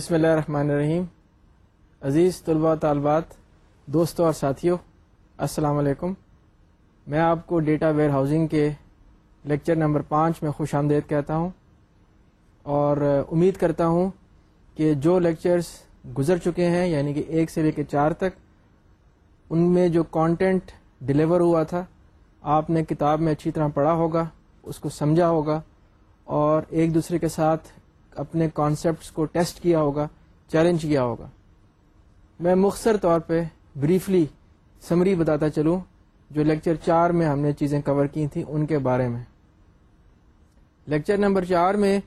بسم اللہ الرحمن الرحیم. عزیز طلباء طالبات، دوستوں اور ساتھیوں، السلام علیکم. میں آپ کو ڈیٹا ویئر ہاؤسنگ کے لیکچر نمبر پانچ میں خوش آمدید کہتا ہوں اور امید کرتا ہوں کہ جو لیکچرز گزر چکے ہیں یعنی کہ ایک سے لے کے چار تک، ان میں جو کانٹینٹ ڈلیور ہوا تھا، آپ نے کتاب میں اچھی طرح پڑھا ہوگا، اس کو سمجھا ہوگا اور ایک دوسرے کے ساتھ اپنے کانسیپٹس کو ٹیسٹ کیا ہوگا چیلنج کیا ہوگا۔ میں مختصر طور پہ بریفلی سمری بتاتا چلوں، جو لیکچر چار میں ہم نے چیزیں کور کی تھیں ان کے بارے میں۔ لیکچر نمبر چار میں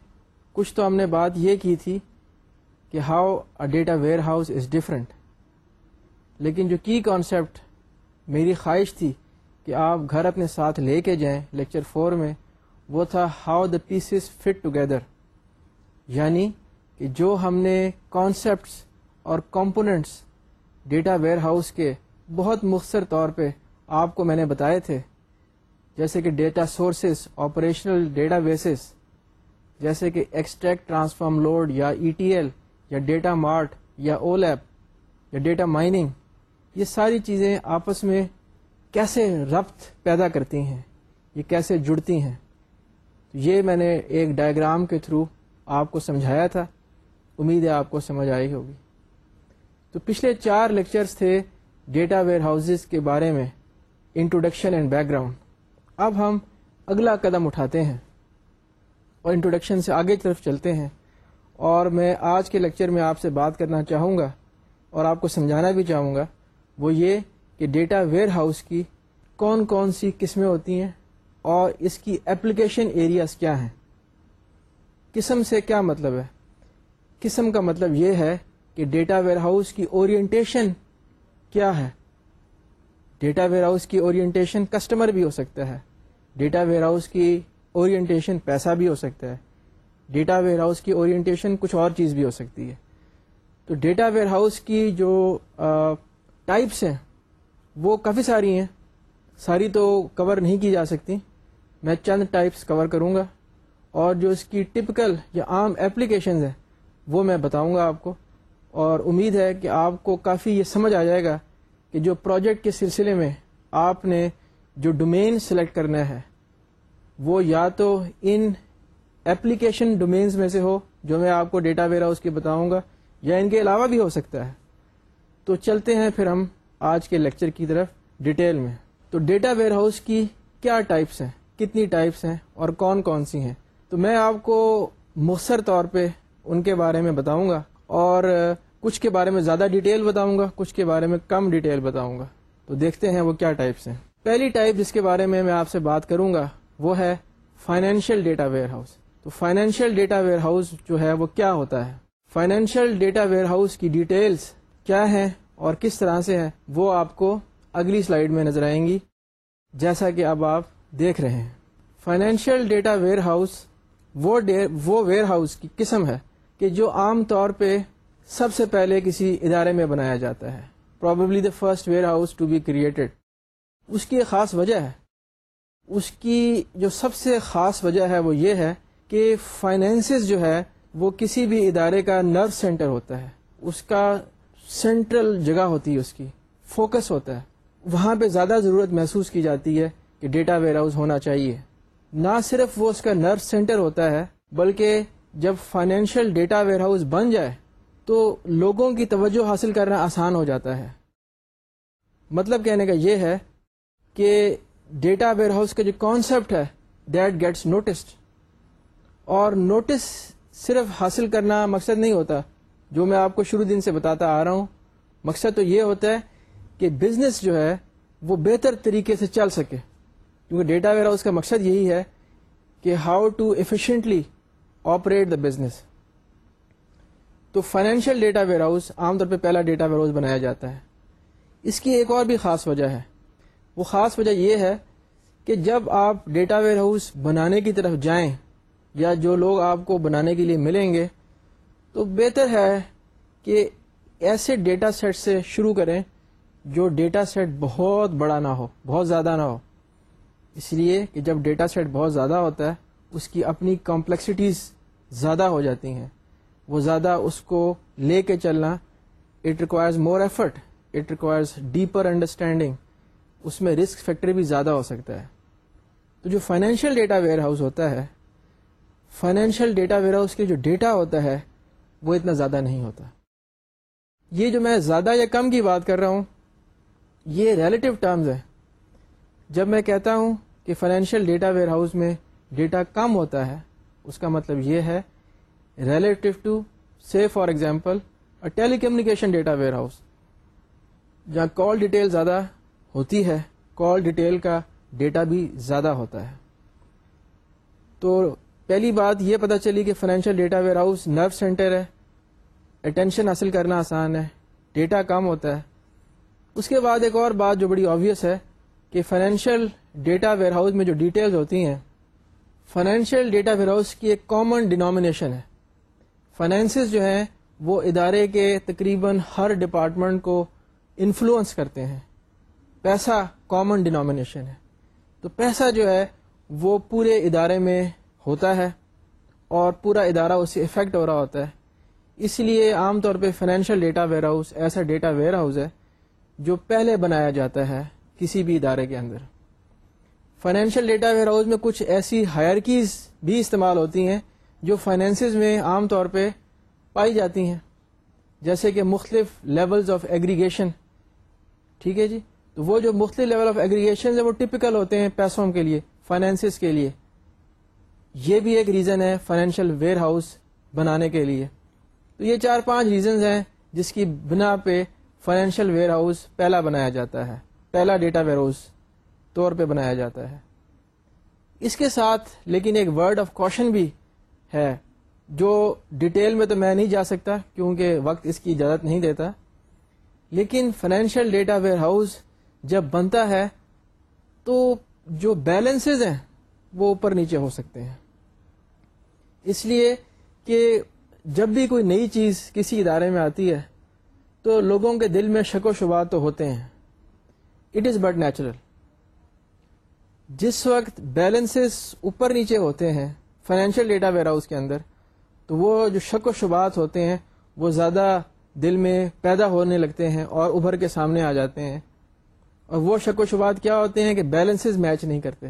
کچھ تو ہم نے بات یہ کی تھی کہ how a data warehouse is different لیکن جو کی کانسیپٹ میری خواہش تھی کہ آپ گھر اپنے ساتھ لے کے جائیں لیکچر فور میں، وہ تھا how the pieces fit together یعنی کہ جو ہم نے کانسیپٹس اور کمپوننٹس ڈیٹا ویئر ہاؤس کے بہت مختصر طور پہ آپ کو میں نے بتائے تھے، جیسے کہ data sources operational data bases جیسے کہ ایکسٹریکٹ ٹرانسفارم لوڈ یا ای ٹی ایل یا ڈیٹا مارٹ یا او لیپ یا ڈیٹا مائننگ یہ ساری چیزیں آپس میں کیسے ربط پیدا کرتی ہیں؟ یہ کیسے جڑتی ہیں؟ یہ میں نے ایک ڈائیگرام کے تھرو آپ کو سمجھایا تھا، امید ہے آپ کو سمجھ آئی ہوگی۔ تو پچھلے چار لیکچرز تھے ڈیٹا ویئر ہاؤسز کے بارے میں، انٹروڈکشن اینڈ بیک گراؤنڈ اب ہم اگلا قدم اٹھاتے ہیں اور انٹروڈکشن سے آگے کی طرف چلتے ہیں۔ اور میں آج کے لیکچر میں آپ سے بات کرنا چاہوں گا اور آپ کو سمجھانا بھی چاہوں گا، وہ یہ کہ ڈیٹا ویئر ہاؤس کی کون کون سی قسمیں ہوتی ہیں اور اس کی اپلیکیشن ایریاز کیا ہیں۔ قسم سے کیا مطلب ہے؟ قسم کا مطلب یہ ہے کہ ڈیٹا ویئر ہاؤس کی اورینٹیشن کیا ہے؟ ڈیٹا ویئر ہاؤس کی اورینٹیشن کسٹمر بھی ہو سکتا ہے۔ ڈیٹا ویئر ہاؤس کی اورینٹیشن پیسہ بھی ہو سکتا ہے۔ ڈیٹا ویئر ہاؤس کی اورینٹیشن کچھ اور چیز بھی ہو سکتی ہے۔ تو ڈیٹا ویئر ہاؤس کی جو ٹائپس ہیں، وہ کافی ساری ہیں۔ ساری تو کور نہیں کی جا سکتی۔ میں چند ٹائپس کور کروں گا۔ اور جو اس کی ٹپکل یا عام اپلیکیشنز ہیں، وہ میں بتاؤں گا آپ کو. اور امید ہے کہ آپ کو کافی یہ سمجھ آ جائے گا کہ جو پروجیکٹ کے سلسلے میں آپ نے جو ڈومین سلیکٹ کرنا ہے، وہ یا تو ان ایپلیکیشن ڈومینز میں سے ہو، جو میں آپ کو ڈیٹا ویئر ہاؤس کی بتاؤں گا، یا ان کے علاوہ بھی ہو سکتا ہے. تو چلتے ہیں پھر ہم آج کے لیکچر کی طرف ڈیٹیل میں. تو ڈیٹا ویئر ہاؤس کی کیا ٹائپس ہیں، کتنی ٹائپس ہیں، اور کون کون سی ہیں؟ تو میں آپ کو مختصر طور پہ ان کے بارے میں بتاؤں گا اور کچھ کے بارے میں زیادہ ڈیٹیل بتاؤں گا، کچھ کے بارے میں کم ڈیٹیل بتاؤں گا۔ تو دیکھتے ہیں وہ کیا ٹائپس ہیں۔ پہلی ٹائپ جس کے بارے میں میں آپ سے بات کروں گا، وہ ہے فائنینشیل ڈیٹا ویئر ہاؤس۔ تو فائنینشیل ڈیٹا ویئر ہاؤس جو ہے وہ کیا ہوتا ہے؟ فائنینشیل ڈیٹا ویئر ہاؤس کی ڈیٹیلز کیا ہیں اور کس طرح سے ہے وہ آپ کو اگلی سلائیڈ میں نظر آئیں گی، جیسا کہ اب آپ دیکھ رہے ہیں۔ فائنینشیل ڈیٹا ویئر ہاؤس وہ ویئر ہاؤس کی قسم ہے کہ جو عام طور پہ سب سے پہلے کسی ادارے میں بنایا جاتا ہے۔ Probably the first warehouse to be created اس کی ایک خاص وجہ ہے۔ اس کی جو سب سے خاص وجہ ہے وہ یہ ہے کہ فائنینسز جو ہے وہ کسی بھی ادارے کا نرو سینٹر ہوتا ہے۔ اس کا سینٹرل جگہ ہوتی ہے اس کی فوکس ہوتا ہے۔ وہاں پہ زیادہ ضرورت محسوس کی جاتی ہے کہ ڈیٹا ویئر ہاؤس ہونا چاہیے۔ نہ صرف وہ اس کا نرس سینٹر ہوتا ہے، بلکہ جب فائنینشیل ڈیٹا ویئر ہاؤس بن جائے تو لوگوں کی توجہ حاصل کرنا آسان ہو جاتا ہے۔ مطلب کہنے کا یہ ہے کہ ڈیٹا ویئر ہاؤس کا جو کانسیپٹ ہے دیٹ گیٹس نوٹسڈ اور نوٹس صرف حاصل کرنا مقصد نہیں ہوتا، جو میں آپ کو شروع دن سے بتاتا آ رہا ہوں۔ مقصد تو یہ ہوتا ہے کہ بزنس جو ہے، وہ بہتر طریقے سے چل سکے۔ کیونکہ ڈیٹا ویئر ہاؤس کا مقصد یہی ہے کہ how to efficiently operate the business تو فائنینشیل ڈیٹا ویئر ہاؤس عام طور پہ پہلا ڈیٹا ویئر ہاؤس بنایا جاتا ہے۔ اس کی ایک اور بھی خاص وجہ ہے۔ وہ خاص وجہ یہ ہے کہ جب آپ ڈیٹا ویئر ہاؤس بنانے کی طرف جائیں یا جو لوگ آپ کو بنانے کے لیے ملیں گے، تو بہتر ہے کہ ایسے ڈیٹا سیٹ سے شروع کریں جو ڈیٹا سیٹ بہت بڑا نہ ہو، بہت زیادہ نہ ہو۔ اس لیے کہ جب ڈیٹا سیٹ بہت زیادہ ہوتا ہے، اس کی اپنی کمپلیکسٹیز زیادہ ہو جاتی ہیں۔ وہ زیادہ اس کو لے کے چلنا it requires more effort it requires deeper understanding اس میں رسک فیکٹر بھی زیادہ ہو سکتا ہے۔ تو جو فائنینشیل ڈیٹا ویئر ہاؤس ہوتا ہے فائنینشیل ڈیٹا ویئر ہاؤس کے جو ڈیٹا ہوتا ہے، وہ اتنا زیادہ نہیں ہوتا۔ یہ جو میں زیادہ یا کم کی بات کر رہا ہوں، یہ ریلیٹو ٹرمز ہے۔ جب میں کہتا ہوں کہ فائنینشیل ڈیٹا ویئر ہاؤس میں ڈیٹا کم ہوتا ہے، اس کا مطلب یہ ہے relative to say for example telecommunication data warehouse جہاں کال ڈیٹیل زیادہ ہوتی ہے کال ڈیٹیل کا ڈیٹا بھی زیادہ ہوتا ہے۔ تو پہلی بات یہ پتا چلی کہ financial data warehouse nerve centre ہے اٹینشن حاصل کرنا آسان ہے ڈیٹا کم ہوتا ہے۔ اس کے بعد ایک اور بات جو بڑی آبویس ہے کہ فائنینشیل ڈیٹا ویئر ہاؤس میں جو ڈیٹیلز ہوتی ہیں فائنینشیل ڈیٹا ویئر ہاؤس کی ایک کامن ڈینامینیشن ہے۔ فائنینسز جو ہیں وہ ادارے کے تقریباً ہر ڈپارٹمنٹ کو انفلوئنس کرتے ہیں۔ پیسہ کامن ڈینامینیشن ہے۔ تو پیسہ جو ہے وہ پورے ادارے میں ہوتا ہے اور پورا ادارہ اس سے افیکٹ ہو رہا ہوتا ہے۔ اس لیے عام طور پہ فائنینشیل ڈیٹا ویئر ہاؤس ایسا ڈیٹا ویئر ہاؤس ہے جو پہلے بنایا جاتا ہے۔ کسی بھی ادارے کے اندر۔ فائنینشیل ڈیٹا ویئر ہاؤس میں کچھ ایسی ہائرکیز بھی استعمال ہوتی ہیں جو فائنینسز میں عام طور پہ پائی جاتی ہیں۔ جیسے کہ مختلف لیولز آف ایگریگیشن ٹھیک ہے جی؟ تو وہ جو مختلف لیول آف ایگریگیشن وہ ٹپکل ہوتے ہیں پیسوں کے لیے فائنینسز کے لیے۔ یہ بھی ایک ریزن ہے فائنینشیل ویئر ہاؤس بنانے کے لیے۔ تو یہ چار پانچ ریزنز ہیں جس کی بنا پہ فائنینشیل ویئر ہاؤس پہلا بنایا جاتا ہے۔ پہلا ڈیٹا ویئر ہاؤس طور پہ بنایا جاتا ہے۔ اس کے ساتھ لیکن ایک ورڈ آف کوشن بھی ہے، جو ڈیٹیل میں تو میں نہیں جا سکتا کیونکہ وقت اس کی اجازت نہیں دیتا۔ لیکن فائنینشیل ڈیٹا ویئر ہاؤس جب بنتا ہے تو جو بیلنسز ہیں وہ اوپر نیچے ہو سکتے ہیں۔ اس لیے کہ جب بھی کوئی نئی چیز کسی ادارے میں آتی ہے تو لوگوں کے دل میں شک و شبات تو ہوتے ہیں۔ It is but natural. جس وقت بیلنسز اوپر نیچے ہوتے ہیں فائنینشیل ڈیٹا ویئر ہاؤس کے اندر، تو وہ جو شک و شبات ہوتے ہیں، وہ زیادہ دل میں پیدا ہونے لگتے ہیں اور ابھر کے سامنے آ جاتے ہیں۔ اور وہ شک و شبات کیا ہوتے ہیں کہ بیلنسز میچ نہیں کرتے۔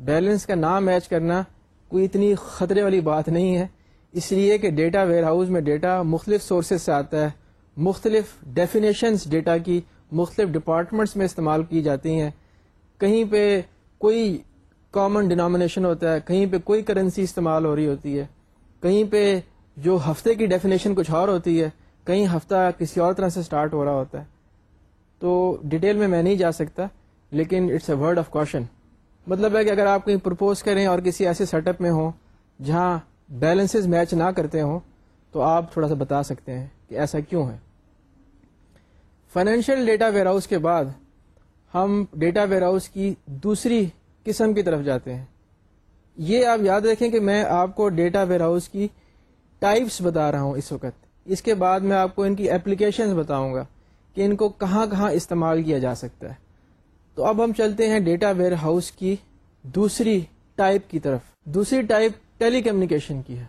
بیلنس کا نام میچ کرنا کوئی اتنی خطرے والی بات نہیں ہے۔ اس لیے کہ ڈیٹا ویئر ہاؤس میں ڈیٹا مختلف سورسز سے آتا ہے، مختلف ڈیفینیشنس ڈیٹا کی مختلف ڈپارٹمنٹس میں استعمال کی جاتی ہیں۔ کہیں پہ کوئی کامن ڈینامینیشن ہوتا ہے، کہیں پہ کوئی کرنسی استعمال ہو رہی ہوتی ہے۔ کہیں پہ جو ہفتے کی ڈیفینیشن کچھ اور ہوتی ہے، کہیں ہفتہ کسی اور طرح سے اسٹارٹ ہو رہا ہوتا ہے۔ تو ڈیٹیل میں میں نہیں جا سکتا، لیکن it's a word of caution مطلب ہے کہ اگر آپ کہیں پرپوز کریں اور کسی ایسے سیٹ اپ میں ہوں جہاں بیلنسز میچ نہ کرتے ہوں، تو آپ تھوڑا سا بتا سکتے ہیں کہ ایسا کیوں ہے۔ فائنینشیل ڈیٹا ویئر ہاؤس کے بعد ہم ڈیٹا ویئر ہاؤس کی دوسری قسم کی طرف جاتے ہیں۔ یہ آپ یاد رکھیں کہ میں آپ کو ڈیٹا ویئر ہاؤس کی ٹائپس بتا رہا ہوں اس وقت۔ اس کے بعد میں آپ کو ان کی اپلیکیشنز بتاؤں گا کہ ان کو کہاں کہاں استعمال کیا جا سکتا ہے۔ تو اب ہم چلتے ہیں ڈیٹا ویئر ہاؤس کی دوسری ٹائپ کی طرف۔ دوسری ٹائپ ٹیلی کمیونیکیشن کی ہے۔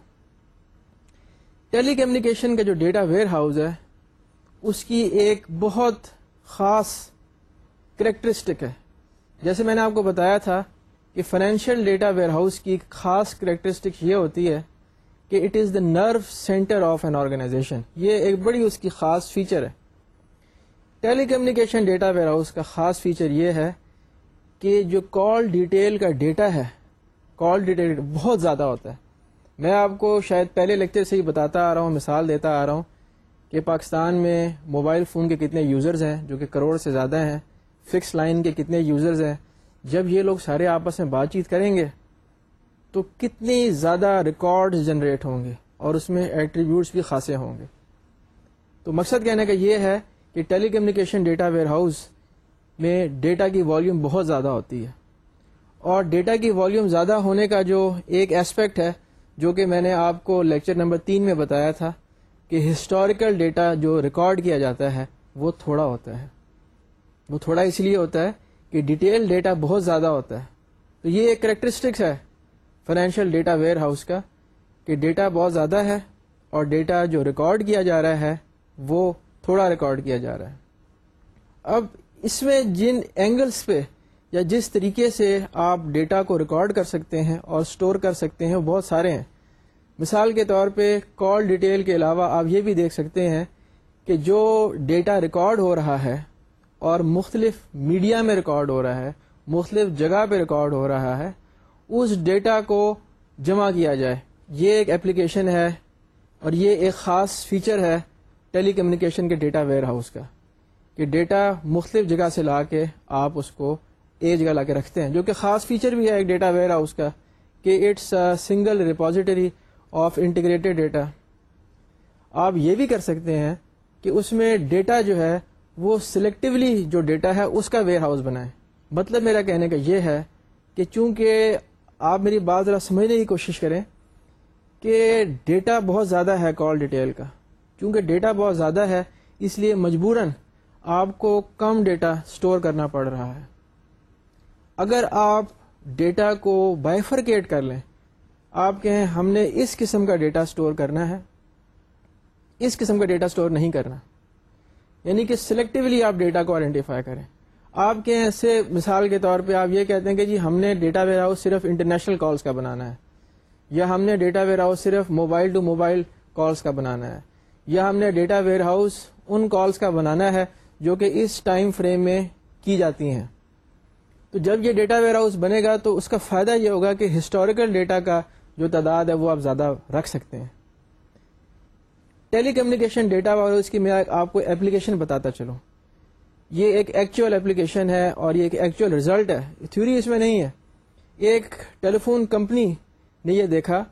ٹیلی کمیونیکیشن کا جو ڈیٹا ویئر ہاؤس ہے اس کی ایک بہت خاص کریکٹرسٹک ہے۔ جیسے میں نے آپ کو بتایا تھا کہ فائنینشیل ڈیٹا ویئر ہاؤس کی ایک خاص کریکٹرسٹک یہ ہوتی ہے کہ it is the nerve centre of an organization یہ ایک بڑی اس کی خاص فیچر ہے۔ Telecommunication data warehouse کا خاص فیچر یہ ہے کہ جو کال ڈیٹیل کا ڈیٹا ہے کال ڈیٹیل بہت زیادہ ہوتا ہے۔ میں آپ کو شاید پہلے لیکچر سے ہی بتاتا آ رہا ہوں، مثال دیتا آ رہا ہوں۔ کہ پاکستان میں موبائل فون کے کتنے یوزرز ہیں، جو کہ کروڑ سے زیادہ ہیں فکس لائن کے کتنے یوزرز ہیں۔ جب یہ لوگ سارے آپس میں بات چیت کریں گے، تو کتنی زیادہ ریکارڈ جنریٹ ہوں گے اور اس میں ایٹریبیوٹس بھی خاصے ہوں گے۔ تو مقصد کہنے کا یہ ہے کہ telecommunication data warehouse میں ڈیٹا کی والیوم بہت زیادہ ہوتی ہے۔ اور ڈیٹا کی والیوم زیادہ ہونے کا جو ایک ایسپیکٹ ہے، جو کہ میں نے آپ کو لیکچر نمبر تین میں بتایا تھا کہ ہسٹوریکل ڈیٹا جو ریکارڈ کیا جاتا ہے وہ تھوڑا ہوتا ہے۔ وہ تھوڑا اس لیے ہوتا ہے کہ ڈیٹیل ڈیٹا بہت زیادہ ہوتا ہے۔ تو یہ ایک کریکٹرسٹکس ہے فائنینشیل ڈیٹا ویئر ہاؤس کا کہ ڈیٹا بہت زیادہ ہے اور ڈیٹا جو ریکارڈ کیا جا رہا ہے وہ تھوڑا ریکارڈ کیا جا رہا ہے۔ اب اس میں جن اینگلس پہ یا جس طریقے سے آپ ڈیٹا کو ریکارڈ کر سکتے ہیں اور اسٹور کر سکتے ہیں وہ بہت سارے ہیں۔ مثال کے طور پہ کال ڈیٹیل کے علاوہ آپ یہ بھی دیکھ سکتے ہیں کہ جو ڈیٹا ریکارڈ ہو رہا ہے اور مختلف میڈیا میں ریکارڈ ہو رہا ہے، مختلف جگہ پہ ریکارڈ ہو رہا ہے، اس ڈیٹا کو جمع کیا جائے۔ یہ ایک اپلیکیشن ہے اور یہ ایک خاص فیچر ہے ٹیلی کمیونیکیشن کے ڈیٹا ویئر ہاؤس کا، کہ ڈیٹا مختلف جگہ سے لا کے آپ اس کو ایک جگہ لا کے رکھتے ہیں، جو کہ خاص فیچر بھی ہے ایک ڈیٹا ویئر ہاؤس کا، کہ it's single repository of integrated data آپ یہ بھی کر سکتے ہیں کہ اس میں ڈیٹا جو ہے وہ سلیکٹولی جو ڈیٹا ہے اس کا ویئر ہاؤس بنائیں۔ مطلب میرا کہنے کا یہ ہے کہ چونکہ آپ میری بات ذرا سمجھنے کی کوشش کریں کہ ڈیٹا بہت زیادہ ہے کال ڈیٹیل کا۔ چونکہ ڈیٹا بہت زیادہ ہے، اس لیے مجبوراً آپ کو کم ڈیٹا اسٹور کرنا پڑ رہا ہے۔ اگر آپ ڈیٹا کو بائفرکیٹ کر لیں آپ کہیں ہم نے اس قسم کا ڈیٹا اسٹور کرنا ہے؟ اس قسم کا ڈیٹا اسٹور نہیں کرنا۔ یعنی کہ سلیکٹولی آپ ڈیٹا کو آئیڈینٹیفائی کریں۔ آپ کے ایسے مثال کے طور پہ آپ یہ کہتے ہیں کہ جی ہم نے ڈیٹا ویئر ہاؤس صرف انٹرنیشنل کالس کا بنانا ہے، یا ہم نے ڈیٹا ویئر ہاؤس صرف موبائل ٹو موبائل کالس کا بنانا ہے، یا ہم نے ڈیٹا ویئر ہاؤس ان کالس کا بنانا ہے جو کہ اس ٹائم فریم میں کی جاتی ہیں۔ تو جب یہ ڈیٹا ویئر ہاؤس بنے گا تو اس کا فائدہ یہ ہوگا کہ ہسٹوریکل ڈیٹا کا جو تعداد ہے وہ آپ زیادہ رکھ سکتے ہیں۔ ٹیلی کمیونیکیشن ڈیٹا اس کی میں آپ کو اپلیکیشن بتاتا چلوں۔ یہ ایک ایکچوئل اپلیکیشن ہے اور یہ ایک ایکچوئل ریزلٹ ہے۔ تھیوری اس میں نہیں ہے۔ ایک ٹیلی فون کمپنی نے یہ دیکھا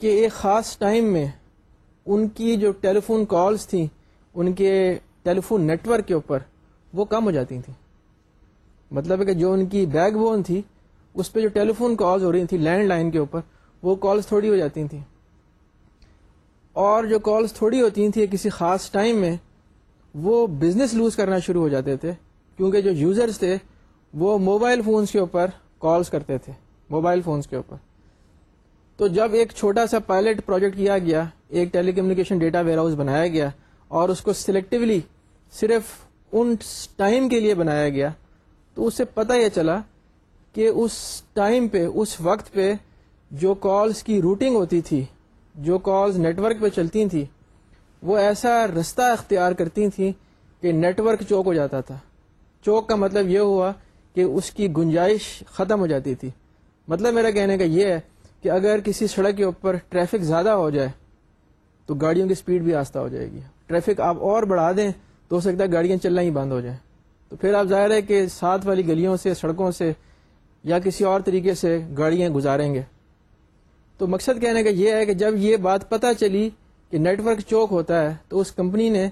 کہ ایک خاص ٹائم میں ان کی جو ٹیلی فون کالس تھیں، ان کے ٹیلی فون نیٹورک کے اوپر وہ کم ہو جاتی تھیں۔ مطلب ہے کہ جو ان کی بیک بون تھی، اس پہ جو ٹیلی فون کالز ہو رہی تھیں لینڈ لائن کے اوپر وہ کالز تھوڑی ہو جاتی تھیں۔ اور جو کالز تھوڑی ہوتی تھیں کسی خاص ٹائم میں، وہ بزنس لوز کرنا شروع ہو جاتے تھے۔ کیونکہ جو یوزرز تھے، وہ موبائل فونز کے اوپر کالز کرتے تھے۔ موبائل فونز کے اوپر۔ تو جب ایک چھوٹا سا پائلٹ پروجیکٹ کیا گیا، ایک telecommunication data warehouse بنایا گیا، اور اس کو سلیکٹولی صرف ان ٹائم کے لیے بنایا گیا، تو اس سے پتہ یہ چلا کہ اس ٹائم پہ، اس وقت پہ جو کالز کی روٹنگ ہوتی تھی، جو کالز نیٹورک پہ چلتی تھیں وہ ایسا رستہ اختیار کرتی تھیں کہ نیٹورک چوک ہو جاتا تھا۔ چوک کا مطلب یہ ہوا کہ اس کی گنجائش ختم ہو جاتی تھی۔ مطلب میرا کہنے کا یہ ہے کہ اگر کسی سڑک کے اوپر ٹریفک زیادہ ہو جائے، تو گاڑیوں کی سپیڈ بھی آستہ ہو جائے گی۔ ٹریفک آپ اور بڑھا دیں، تو ہو سکتا ہے گاڑیاں چلنا ہی بند ہو جائیں۔ تو پھر آپ ظاہر ہے کہ ساتھ والی گلیوں سے، سڑکوں سے یا کسی اور طریقے سے گاڑیاں گزاریں گے۔ تو مقصد کہنے کا یہ ہے کہ جب یہ بات پتہ چلی کہ نیٹ ورک چوک ہوتا ہے تو اس کمپنی نے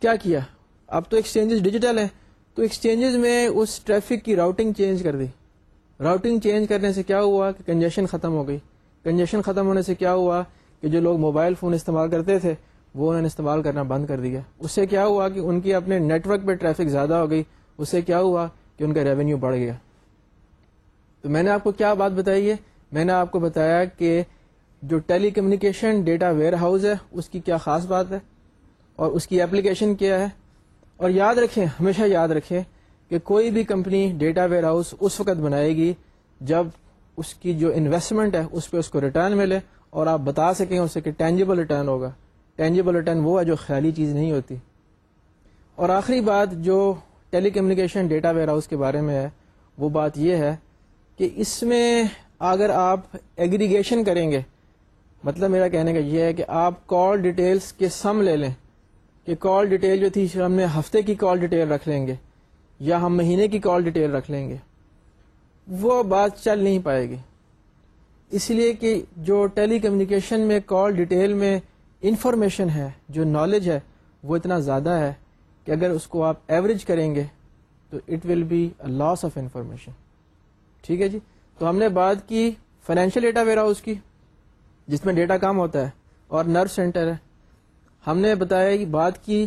کیا کیا؟ اب تو ایکسچینجز ڈیجیٹل ہیں۔ تو ایکسچینجز میں اس ٹریفک کی راؤٹنگ چینج کر دی۔ راؤٹنگ چینج کرنے سے کیا ہوا کہ کنجیشن ختم ہو گئی۔ کنجیشن ختم ہونے سے کیا ہوا کہ جو لوگ موبائل فون استعمال کرتے تھے، وہ انہوں نے استعمال کرنا بند کر دیا۔ اس سے کیا ہوا کہ ان کی اپنے نیٹ ورک پہ ٹریفک زیادہ ہو گئی۔ اس سے کیا ہوا کہ ان کا ریونیو بڑھ گیا۔ تو میں نے آپ کو کیا بات بتائی ہے؟ میں نے آپ کو بتایا کہ جو telecommunication data warehouse ہے، اس کی کیا خاص بات ہے؟ اور اس کی اپلیکیشن کیا ہے؟ اور یاد رکھیں، ہمیشہ یاد رکھیں کہ کوئی بھی کمپنی ڈیٹا ویئر ہاؤس اس وقت بنائے گی جب اس کی جو انویسٹمنٹ ہے، اس پہ اس کو ریٹرن ملے اور آپ بتا سکیں اسے کہ ٹینجیبل ریٹرن ہوگا۔ ٹینجیبل ریٹرن وہ ہے جو خیالی چیز نہیں ہوتی۔ اور آخری بات جو telecommunication data warehouse کے بارے میں ہے، وہ بات یہ ہے کہ اس میں اگر آپ ایگریگیشن کریں گے مطلب میرا کہنے کا یہ ہے کہ آپ کال ڈیٹیلز کے سم لے لیں کہ کال ڈیٹیل جو تھی، ہم نے ہفتے کی کال ڈیٹیل رکھ لیں گے یا ہم مہینے کی کال ڈیٹیل رکھ لیں گے، وہ بات چل نہیں پائے گی۔ اس لیے کہ جو ٹیلی کمیونیکیشن میں کال ڈیٹیل میں انفارمیشن ہے، جو نالج ہے، وہ اتنا زیادہ ہے کہ اگر اس کو آپ ایوریج کریں گے تو it will be a loss of information ٹھیک ہے جی؟ تو ہم نے بات کی فائنینشیل ڈیٹا ویئر ہاؤس کی، جس میں ڈیٹا کام ہوتا ہے، اور نرس سینٹر ہے۔ ہم نے بتایا کہ بات کی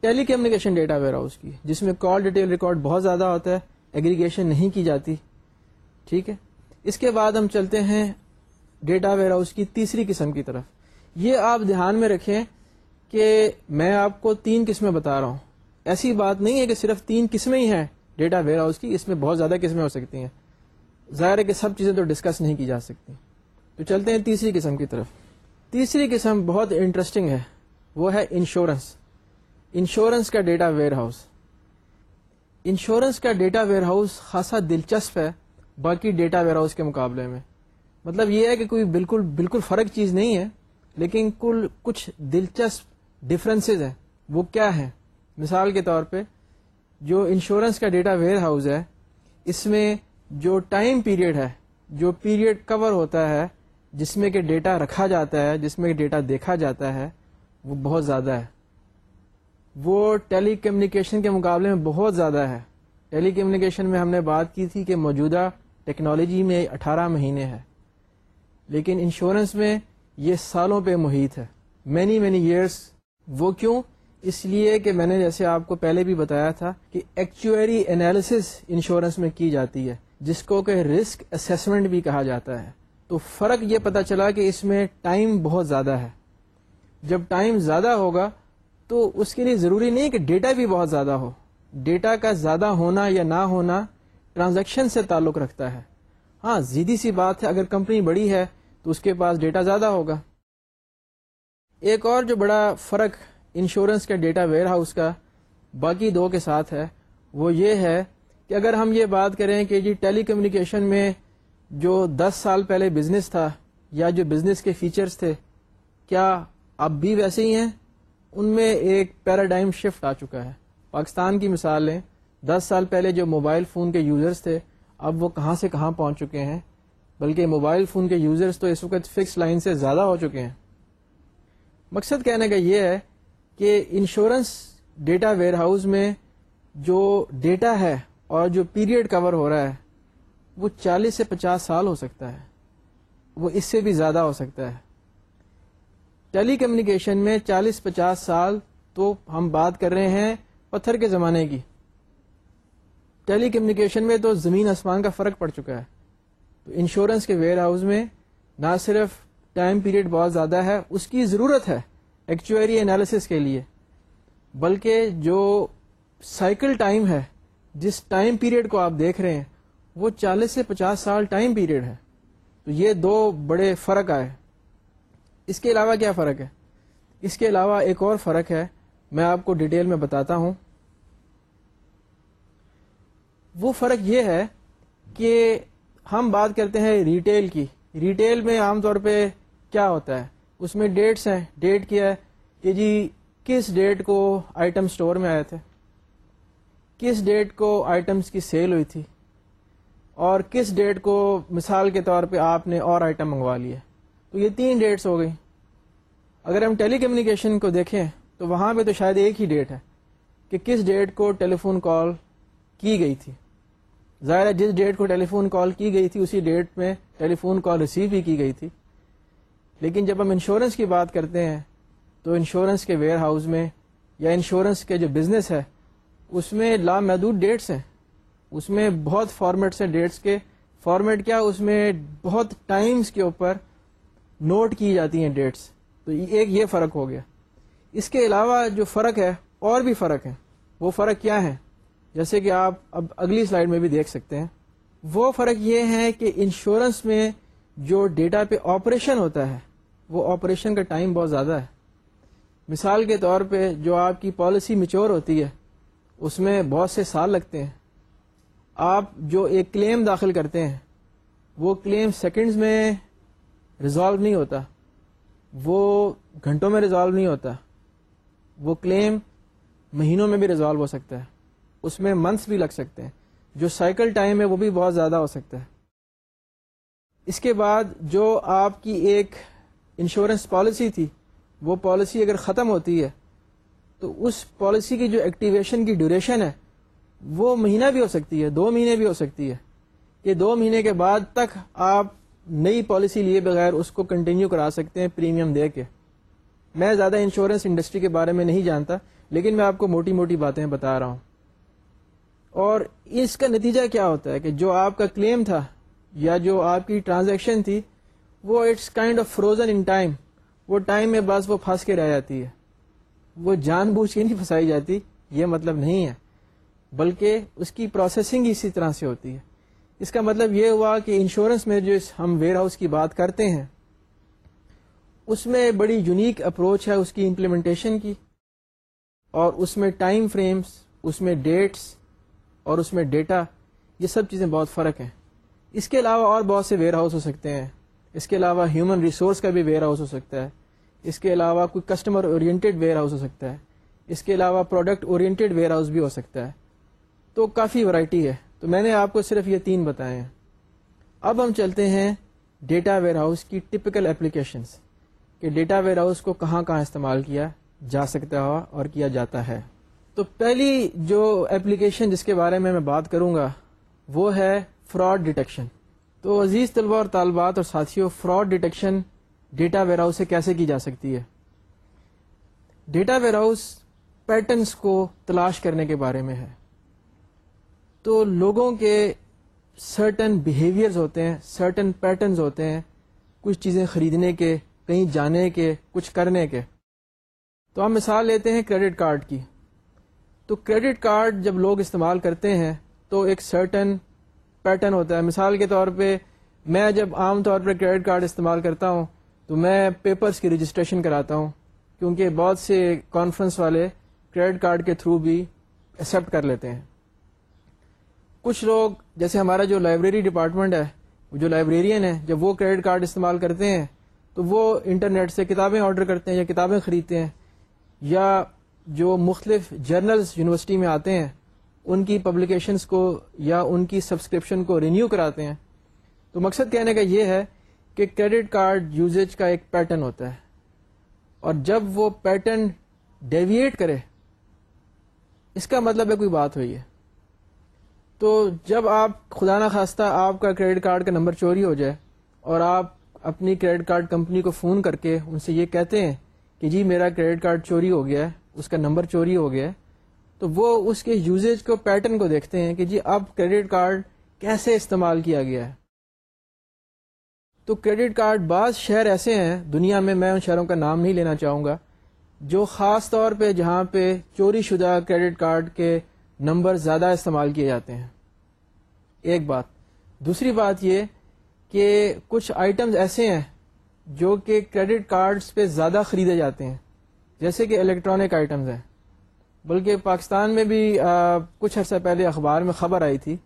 telecommunication data warehouse کی، جس میں کال ڈیٹیل ریکارڈ بہت زیادہ ہوتا ہے ایگریگیشن نہیں کی جاتی۔ ٹھیک ہے؟ اس کے بعد ہم چلتے ہیں ڈیٹا ویئر ہاؤس کی تیسری قسم کی طرف۔ یہ آپ دھیان میں رکھیں کہ میں آپ کو تین قسمیں بتا رہا ہوں۔ ایسی بات نہیں ہے کہ صرف تین قسمیں ہی ہیں ڈیٹا ویئر ہاؤس کی، اس میں بہت زیادہ قسمیں ہو سکتی ہیں۔ ظاہر ہے کہ سب چیزیں تو ڈسکس نہیں کی جا سکتی۔ تو چلتے ہیں تیسری قسم کی طرف۔ تیسری قسم بہت انٹرسٹنگ ہے۔ وہ ہے انشورنس انشورنس کا ڈیٹا ویئر ہاؤس انشورنس کا ڈیٹا ویئر ہاؤس خاصا دلچسپ ہے، باقی ڈیٹا ویئر ہاؤس کے مقابلے میں۔ مطلب یہ ہے کہ کوئی بالکل بالکل فرق چیز نہیں ہے، لیکن کل کچھ دلچسپ ڈفرینسز ہیں۔ وہ کیا ہیں؟ مثال کے طور پہ جو انشورنس کا ڈیٹا ویئر ہاؤس ہے، اس میں جو ٹائم پیریڈ ہے، جو پیریڈ کور ہوتا ہے، جس میں کہ ڈیٹا رکھا جاتا ہے، جس میں ڈیٹا دیکھا جاتا ہے، وہ بہت زیادہ ہے۔ وہ ٹیلی کمیونیکیشن کے مقابلے میں بہت زیادہ ہے۔ ٹیلی کمیونیکیشن میں ہم نے بات کی تھی کہ موجودہ ٹیکنالوجی میں اٹھارہ مہینے ہے لیکن انشورنس میں یہ سالوں پہ محیط ہے۔ مینی مینی ایئرس وہ کیوں؟ اس لیے کہ میں نے جیسے آپ کو پہلے بھی بتایا تھا کہ ایکچوئری انالیسس انشورنس میں کی جاتی ہے۔ جس کو کہ رسک اسسمنٹ بھی کہا جاتا ہے۔ تو فرق یہ پتا چلا کہ اس میں ٹائم بہت زیادہ ہے۔ جب ٹائم زیادہ ہوگا تو اس کے لیے ضروری نہیں کہ ڈیٹا بھی بہت زیادہ ہو۔ ڈیٹا کا زیادہ ہونا یا نہ ہونا ٹرانزیکشن سے تعلق رکھتا ہے۔ ہاں سیدھی سی بات ہے، اگر کمپنی بڑی ہے تو اس کے پاس ڈیٹا زیادہ ہوگا۔ ایک اور جو بڑا فرق انشورنس کے ڈیٹا ویئر ہاؤس کا باقی دو کے ساتھ ہے، وہ یہ ہے کہ اگر ہم یہ بات کریں کہ جی ٹیلی کمیونیکیشن میں جو دس سال پہلے بزنس تھا یا جو بزنس کے فیچرز تھے، کیا اب بھی ویسے ہی ہیں؟ ان میں ایک پیراڈائم شفٹ آ چکا ہے۔ پاکستان کی مثال لیں، دس سال پہلے جو موبائل فون کے یوزرز تھے، اب وہ کہاں سے کہاں پہنچ چکے ہیں؟ بلکہ موبائل فون کے یوزرز تو اس وقت فکس لائن سے زیادہ ہو چکے ہیں۔ مقصد کہنے کا یہ ہے کہ انشورنس ڈیٹا ویئر ہاؤس میں جو ڈیٹا ہے اور جو پیریڈ کور ہو رہا ہے، وہ چالیس سے پچاس سال ہو سکتا ہے۔ وہ اس سے بھی زیادہ ہو سکتا ہے۔ ٹیلی کمیونیکیشن میں چالیس پچاس سال تو ہم بات کر رہے ہیں پتھر کے زمانے کی۔ ٹیلی کمیونیکیشن میں تو زمین آسمان کا فرق پڑ چکا ہے۔ تو انشورنس کے ویئر ہاؤس میں نہ صرف ٹائم پیریڈ بہت زیادہ ہے، اس کی ضرورت ہے ایکچوئری انالیسس کے لیے۔ بلکہ جو سائیکل ٹائم ہے جس ٹائم پیریڈ کو آپ دیکھ رہے ہیں، وہ چالیس سے پچاس سال ٹائم پیریڈ ہے۔ تو یہ دو بڑے فرق آئے۔ اس کے علاوہ کیا فرق ہے؟ اس کے علاوہ ایک اور فرق ہے، میں آپ کو ڈیٹیل میں بتاتا ہوں۔ وہ فرق یہ ہے کہ ہم بات کرتے ہیں ریٹیل کی۔ ریٹیل میں عام طور پہ کیا ہوتا ہے؟ اس میں ڈیٹس ہیں۔ ڈیٹ کیا ہے کہ جی کس ڈیٹ کو آئٹم سٹور میں آئے تھے؟ کس ڈیٹ کو آئٹمس کی سیل ہوئی تھی اور کس ڈیٹ کو مثال کے طور پہ آپ نے اور آئٹم منگوا لیے تو یہ تین ڈیٹس ہو گئی۔ اگر ہم ٹیلی کمیونیکیشن کو دیکھیں تو وہاں پہ تو شاید ایک ہی ڈیٹ ہے کہ کس ڈیٹ کو ٹیلی فون کال کی گئی تھی۔ ظاہر ہے جس ڈیٹ کو ٹیلی فون کال کی گئی تھی، اسی ڈیٹ میں ٹیلی فون کال ریسیو بھی کی گئی تھی۔ لیکن جب ہم انشورنس کی بات کرتے ہیں تو انشورنس کے ویئر ہاؤس میں یا انشورنس کے جو بزنس ہے اس میں لامحدود ڈیٹس ہیں۔ اس میں بہت فارمیٹس ہیں ڈیٹس کے۔ فارمیٹ کیا؟ اس میں بہت ٹائمز کے اوپر نوٹ کی جاتی ہیں ڈیٹس تو ایک یہ فرق ہو گیا۔ اس کے علاوہ جو فرق ہے، اور بھی فرق ہے وہ فرق کیا ہے جیسے کہ آپ اب اگلی سلائڈ میں بھی دیکھ سکتے ہیں۔ وہ فرق یہ ہے کہ انشورنس میں جو ڈیٹا پہ آپریشن ہوتا ہے، وہ آپریشن کا ٹائم بہت زیادہ ہے۔ مثال کے طور پہ جو آپ کی پالیسی میچور ہوتی ہے اس میں بہت سے سال لگتے ہیں۔ آپ جو ایک کلیم داخل کرتے ہیں، وہ کلیم سیکنڈز میں ریزالو نہیں ہوتا۔ وہ گھنٹوں میں ریزالو نہیں ہوتا۔ وہ کلیم مہینوں میں بھی ریزالو ہو سکتا ہے۔ اس میں منتھس بھی لگ سکتے ہیں۔ جو سائیکل ٹائم ہے، وہ بھی بہت زیادہ ہو سکتا ہے۔ اس کے بعد جو آپ کی ایک انشورنس پالیسی تھی، وہ پالیسی اگر ختم ہوتی ہے تو اس پالیسی کی جو ایکٹیویشن کی ڈیوریشن ہے، وہ مہینہ بھی ہو سکتی ہے، دو مہینے بھی ہو سکتی ہے کہ دو مہینے کے بعد تک آپ نئی پالیسی لیے بغیر اس کو کنٹینیو کرا سکتے ہیں پریمیم دے کے۔ میں زیادہ انشورنس انڈسٹری کے بارے میں نہیں جانتا، لیکن میں آپ کو موٹی موٹی باتیں بتا رہا ہوں۔ اور اس کا نتیجہ کیا ہوتا ہے کہ جو آپ کا کلیم تھا یا جو آپ کی ٹرانزیکشن تھی، وہ it's kind of frozen in time وہ ٹائم میں بس وہ پھنس کے رہ جاتی ہے۔ وہ جان بوجھ کے نہیں پھنسائی جاتی، یہ مطلب نہیں ہے۔ بلکہ اس کی پروسیسنگ اسی طرح سے ہوتی ہے۔ اس کا مطلب یہ ہوا کہ انشورنس میں جو ہم ویئر ہاؤس کی بات کرتے ہیں، اس میں بڑی یونیک اپروچ ہے اس کی امپلیمنٹیشن کی۔ اور اس میں ٹائم فریمز اس میں ڈیٹس اور اس میں ڈیٹا یہ سب چیزیں بہت فرق ہیں۔ اس کے علاوہ اور بہت سے ویئر ہاؤس ہو سکتے ہیں۔ اس کے علاوہ ہیومن ریسورس کا بھی ویئر ہاؤس ہو سکتا ہے۔ اس کے علاوہ کوئی کسٹمر اورینٹیڈ ویئر ہاؤس ہو سکتا ہے۔ اس کے علاوہ پروڈکٹ اورینٹیڈ ویئر ہاؤس بھی ہو سکتا ہے۔ تو کافی ورائٹی ہے۔ تو میں نے آپ کو صرف یہ تین بتائے ہیں۔ اب ہم چلتے ہیں ڈیٹا ویئر ہاؤس کی ٹپکل اپلیکیشنس کہ ڈیٹا ویئر ہاؤس کو کہاں کہاں استعمال کیا جا سکتا ہوا اور کیا جاتا ہے۔ تو پہلی جو اپلیکیشن جس کے بارے میں میں بات کروں گا، وہ ہے فراڈ ڈیٹیکشن تو عزیز طلبہ اور طالبات اور ساتھیوں fraud detection data warehouse سے کیسے کی جا سکتی ہے؟ ڈیٹا ویئر ہاؤس پیٹرنس کو تلاش کرنے کے بارے میں ہے۔ تو لوگوں کے سرٹن بیہیویئرز ہوتے ہیں سرٹن پیٹرنز ہوتے ہیں، کچھ چیزیں خریدنے کے، کہیں جانے کے، کچھ کرنے کے۔ تو ہم مثال لیتے ہیں کریڈٹ کارڈ کی۔ تو کریڈٹ کارڈ جب لوگ استعمال کرتے ہیں تو ایک سرٹن پیٹرن ہوتا ہے۔ مثال کے طور پہ میں جب عام طور پہ کریڈٹ کارڈ استعمال کرتا ہوں تو میں پیپرز کی رجسٹریشن کراتا ہوں، کیونکہ بہت سے کانفرنس والے کریڈٹ کارڈ کے تھرو بھی ایکسیپٹ کر لیتے ہیں۔ کچھ لوگ، جیسے ہمارا جو لائبریری ڈپارٹمنٹ ہے، جو لائبریرین ہے، جب وہ کریڈٹ کارڈ استعمال کرتے ہیں، تو وہ انٹرنیٹ سے کتابیں آرڈر کرتے ہیں یا کتابیں خریدتے ہیں، یا جو مختلف جرنلز یونیورسٹی میں آتے ہیں، ان کی پبلیکیشنس کو یا ان کی سبسکرپشن کو رینیو کراتے ہیں۔ تو مقصد کہنے کا یہ ہے کہ کریڈٹ کارڈ یوزیج کا ایک پیٹرن ہوتا ہے اور جب وہ پیٹرن ڈیویٹ کرے، اس کا مطلب ہے کوئی بات ہوئی ہے۔ تو جب آپ، خدا نخواستہ آپ کا کریڈٹ کارڈ کا نمبر چوری ہو جائے اور آپ اپنی کریڈٹ کارڈ کمپنی کو فون کر کے ان سے یہ کہتے ہیں کہ جی میرا کریڈٹ کارڈ چوری ہو گیا ہے، اس کا نمبر چوری ہو گیا ہے، تو وہ اس کے یوزیج کو، پیٹرن کو دیکھتے ہیں کہ جی اب کریڈٹ کارڈ کیسے استعمال کیا گیا ہے۔ تو کریڈٹ کارڈ بعض شہر ایسے ہیں، دنیا میں میں ان شہروں کا نام نہیں لینا چاہوں گا، جو خاص طور پہ جہاں پہ چوری شدہ کریڈٹ کارڈ کے نمبر زیادہ استعمال کیے جاتے ہیں۔ ایک بات۔ دوسری بات یہ کہ کچھ آئٹمز ایسے ہیں جو کہ کریڈٹ کارڈز پہ زیادہ خریدے جاتے ہیں، جیسے کہ الیکٹرانک آئٹمز ہیں۔ بلکہ پاکستان میں بھی کچھ عرصہ پہلے اخبار میں خبر آئی تھی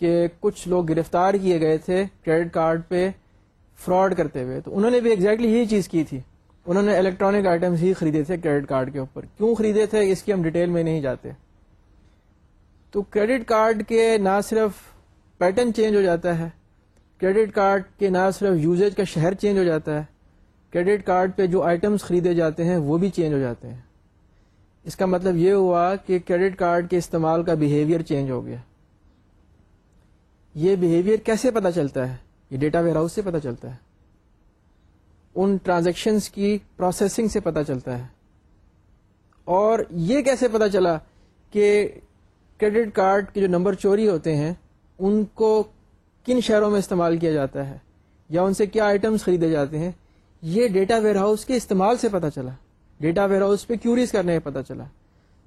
کہ کچھ لوگ گرفتار کیے گئے تھے کریڈٹ کارڈ پہ فراڈ کرتے ہوئے، تو انہوں نے بھی ایگزیکٹلی یہی چیز کی تھی۔ انہوں نے الیکٹرانک آئٹمس ہی خریدے تھے کریڈٹ کارڈ کے اوپر۔ کیوں خریدے تھے؟ اس کی ہم ڈیٹیل میں نہیں جاتے۔ تو کریڈٹ کارڈ کے نہ صرف پیٹرن چینج ہو جاتا ہے کریڈٹ کارڈ کے نہ صرف یوزیج کا شہر چینج ہو جاتا ہے کریڈٹ کارڈ پہ جو آئٹمس خریدے جاتے ہیں وہ بھی چینج ہو جاتے ہیں۔ اس کا مطلب یہ ہوا کہ کریڈٹ کارڈ کے استعمال کا بیہیویئر چینج ہو گیا۔ یہ بیہیویئر کیسے پتا چلتا ہے؟ یہ ڈیٹا ویئر ہاؤس سے پتا چلتا ہے۔ ان ٹرانزیکشنس کی پروسیسنگ سے پتا چلتا ہے۔ اور یہ کیسے پتا چلا کہ کریڈٹ کارڈ کے جو نمبر چوری ہوتے ہیں، ان کو کن شہروں میں استعمال کیا جاتا ہے؟ یا ان سے کیا آئٹمس خریدے جاتے ہیں؟ یہ ڈیٹا ویئر ہاؤس کے استعمال سے پتا چلا۔ ڈیٹا ویئر ہاؤس پہ کیوریز کرنے کا پتا چلا۔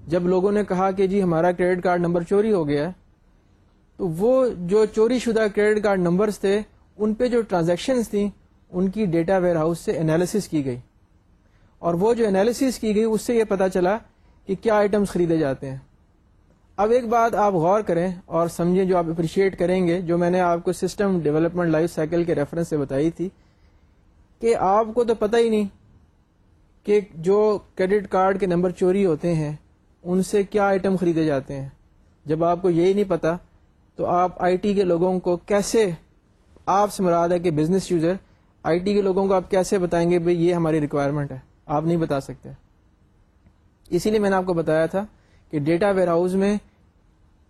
جب لوگوں نے کہا کہ جی ہمارا کریڈٹ کارڈ نمبر چوری ہو گیا تو وہ جو چوری شدہ کریڈٹ کارڈ نمبرز تھے ان پہ جو ٹرانزیکشنز تھیں، ان کی ڈیٹا ویئر ہاؤس سے انالیسس کی گئی۔ اور وہ جو انالیسس کی گئی، اس سے یہ پتا چلا کہ کیا آئٹمس خریدے جاتے ہیں۔ اب ایک بات آپ غور کریں اور سمجھیں، جو آپ اپریشیٹ کریں گے، جو میں نے آپ کو سسٹم ڈیولپمنٹ لائف سائیکل کے ریفرنس سے بتائی تھی، کہ آپ کو تو پتہ ہی نہیں کہ جو کریڈٹ کارڈ کے نمبر چوری ہوتے ہیں، ان سے کیا آئٹم خریدے جاتے ہیں۔ جب آپ کو یہی نہیں پتا، تو آپ آئی ٹی کے لوگوں کو کیسے آپ سے مراد ہے کہ بزنس یوزر آئی ٹی کے لوگوں کو آپ کیسے بتائیں گے بھائی یہ ہماری ریکوائرمنٹ ہے؟ آپ نہیں بتا سکتے۔ اسی لیے میں نے آپ کو بتایا تھا کہ ڈیٹا ویئر ہاؤس میں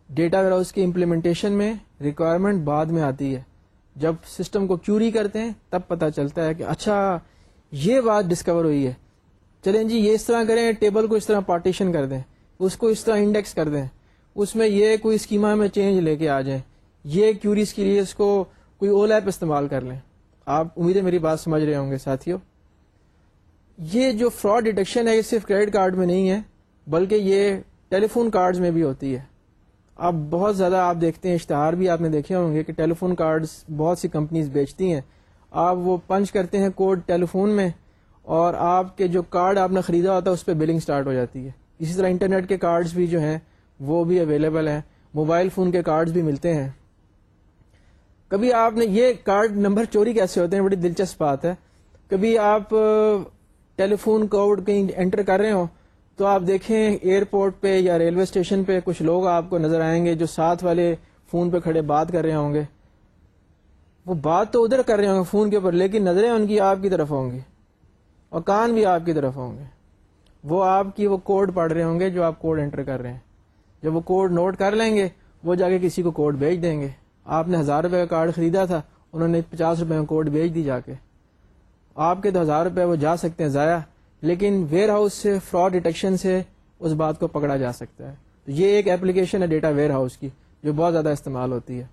ڈیٹا ویئر ہاؤس کی امپلیمنٹیشن میں ریکوائرمنٹ بعد میں آتی ہے۔ جب سسٹم کو کیوری کرتے ہیں، تب پتا چلتا ہے کہ اچھا یہ بات ڈسکور ہوئی ہے۔ چلیں جی یہ اس طرح کریں ٹیبل کو اس طرح پارٹیشن کر دیں، اس کو اس طرح انڈیکس کر دیں۔ اس میں یہ کوئی اسکیما میں چینج لے کے آ جائیں۔ یہ کیوریز کے لیے اس کو کوئی اول ایپ استعمال کر لیں۔ آپ امید ہے میری بات سمجھ رہے ہوں گے، ساتھیوں۔ یہ جو فراڈ ڈیٹیکشن ہے، یہ صرف کریڈٹ کارڈ میں نہیں ہے، بلکہ یہ ٹیلی فون کارڈز میں بھی ہوتی ہے۔ اب بہت زیادہ آپ دیکھتے ہیں، اشتہار بھی آپ نے دیکھے ہوں گے کہ ٹیلی فون کارڈز بہت سی کمپنیز بیچتی ہیں۔ آپ وہ پنچ کرتے ہیں کوڈ ٹیلی فون میں اور آپ کے جو کارڈ آپ نے خریدا ہوتا ہے، اس پہ بلنگ سٹارٹ ہو جاتی ہے۔ اسی طرح انٹرنیٹ کے کارڈز بھی جو ہیں، وہ بھی اویلیبل ہیں۔ موبائل فون کے کارڈز بھی ملتے ہیں۔ کبھی آپ نے یہ کارڈ نمبر چوری کیسے ہوتے ہیں؟ بڑی دلچسپ بات ہے۔ کبھی آپ ٹیلی فون کوڈ کہیں انٹر کر رہے ہوں، تو آپ دیکھیں ایئرپورٹ پہ یا ریلوے اسٹیشن پہ کچھ لوگ آپ کو نظر آئیں گے جو ساتھ والے فون پہ کھڑے بات کر رہے ہوں گے۔ وہ بات تو ادھر کر رہے ہوں گے فون کے اوپر، لیکن نظریں ان کی آپ کی طرف ہوں گی۔ اور کان بھی آپ کی طرف ہوں گے۔ وہ آپ کی وہ کوڈ پڑھ رہے ہوں گے جو آپ کوڈ انٹر کر رہے ہیں۔ جب وہ کوڈ نوٹ کر لیں گے، وہ جا کے کسی کو کوڈ بھیج دیں گے۔ آپ نے ہزار روپے کا کارڈ خریدا تھا، انہوں نے پچاس روپے کا کوڈ بھیج دی جا کے۔ آپ کے دو ہزار روپے وہ جا سکتے ہیں ضائع، لیکن ویئر ہاؤس سے فراڈ ڈیٹیکشن سے اس بات کو پکڑا جا سکتا ہے۔ تو یہ ایک ایپلیکیشن ہے ڈیٹا ویئر ہاؤس کی، جو بہت زیادہ استعمال ہوتی ہے۔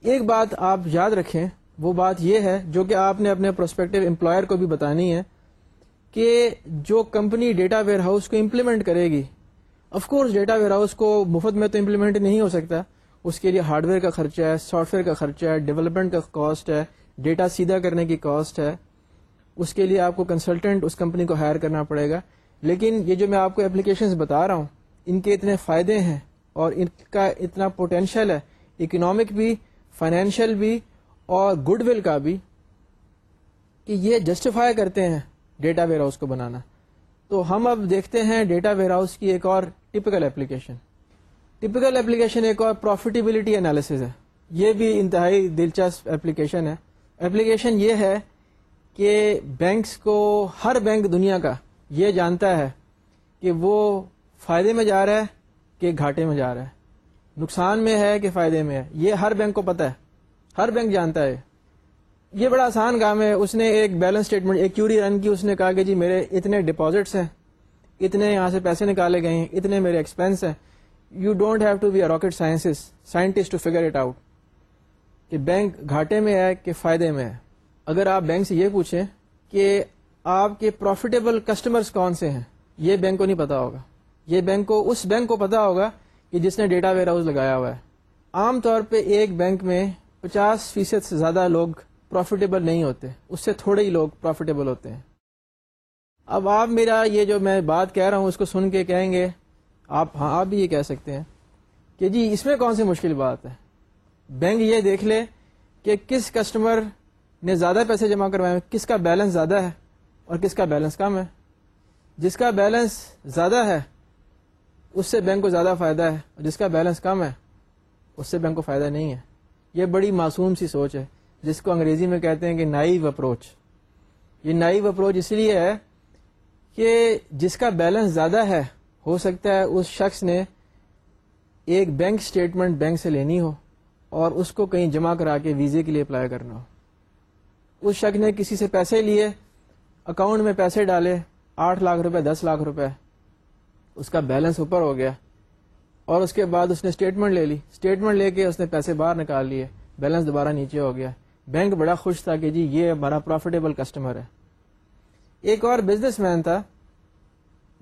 ایک بات آپ یاد رکھیں، وہ بات یہ ہے، جو کہ آپ نے اپنے پروسپیکٹو امپلائر کو بھی بتانی ہے، کہ جو کمپنی ڈیٹا ویئر ہاؤس کو امپلیمنٹ کرے گی of course data warehouse کو مفت میں تو امپلیمنٹ نہیں ہو سکتا اس کے لیے ہارڈ ویئر کا خرچہ ہے سافٹ ویئر کا خرچہ ہے ڈیولپمنٹ کا کاسٹ ہے ڈیٹا سیدھا کرنے کی کاسٹ ہے. اس کے لیے آپ کو کنسلٹنٹ اس کمپنی کو ہائر کرنا پڑے گا. لیکن یہ جو میں آپ کو اپلیکیشن بتا رہا ہوں، ان کے اتنے فائدے ہیں اور ان کا اتنا پوٹینشیل ہے. اکنامک بھی فائنینشیل بھی اور گڈ ول کا بھی کہ یہ جسٹیفائی کرتے ہیں ڈیٹا ویئر ہاؤس کو بنانا. تو ہم اب دیکھتے ہیں ڈیٹا ویئر ہاؤس کی ایک اور ٹپکل اپلیکیشن ٹپکل اپلیکیشن ایک اور پروفیٹیبلٹی انالیس ہے۔ یہ بھی انتہائی دلچسپ اپلیکیشن ہے۔ اپلیکیشن یہ ہے کہ بینکس کو ہر بینک دنیا کا یہ جانتا ہے کہ وہ فائدے میں جا رہا ہے کہ گھاٹے میں جا رہا ہے۔ نقصان میں ہے کہ فائدے میں ہے۔ یہ ہر بینک کو پتا ہے۔ ہر بینک جانتا ہے۔ یہ بڑا آسان کام ہے۔ اس نے ایک بیلنس اسٹیٹمنٹ ایک کیوری رن کی۔ اس نے کہا کہ جی میرے اتنے ڈپازٹس ہیں، اتنے یہاں سے پیسے نکالے گئے ہیں، اتنے میرے ایکسپینس ہیں۔ You don't have to be a rocket science scientist to figure it out کہ بینک گھاٹے میں ہے کہ فائدے میں ہے۔ اگر آپ بینک سے یہ پوچھیں کہ آپ کے پروفیٹیبل کسٹمرز کون سے ہیں، یہ بینک کو نہیں پتا ہوگا۔ یہ بینک کو، اس بینک کو پتا ہوگا کہ جس نے ڈیٹا ویئر ہاؤس لگایا ہوا ہے۔ عام طور پہ ایک بینک میں پچاس فیصد سے زیادہ لوگ پروفیٹیبل نہیں ہوتے۔ اس سے تھوڑے ہی لوگ پروفیٹیبل ہوتے ہیں۔ اب آپ میرا یہ جو میں بات کہہ رہا ہوں، اس کو سن کے کہیں گے آپ ہاں آپ بھی یہ کہہ سکتے ہیں کہ جی اس میں کون سی مشکل بات ہے؟ بینک یہ دیکھ لے کہ کس کسٹمر نے زیادہ پیسے جمع کروائے کس کا بیلنس زیادہ ہے اور کس کا بیلنس کم ہے۔ جس کا بیلنس زیادہ ہے، اس سے بینک کو زیادہ فائدہ ہے، اور جس کا بیلنس کم ہے، اس سے بینک کو فائدہ نہیں ہے۔ یہ بڑی معصوم سی سوچ ہے، جس کو انگریزی میں کہتے ہیں کہ نائیو اپروچ یہ نائیو اپروچ اس لیے ہے کہ جس کا بیلنس زیادہ ہے ہو سکتا ہے اس شخص نے ایک بینک اسٹیٹمنٹ بینک سے لینی ہو اور اس کو کہیں جمع کرا کے ویزے کے لیے اپلائی کرنا ہو۔ اس شخص نے کسی سے پیسے لیے، اکاؤنٹ میں پیسے ڈالے، آٹھ لاکھ روپے، دس لاکھ روپے، اس کا بیلنس اوپر ہو گیا۔ اور اس کے بعد اس نے اسٹیٹمنٹ لے لی۔ اسٹیٹمنٹ لے کے اس نے پیسے باہر نکال لیے۔ بیلنس دوبارہ نیچے ہو گیا۔ بینک بڑا خوش تھا کہ جی یہ ہمارا پروفیٹیبل کسٹمر ہے۔ ایک اور بزنس مین تھا۔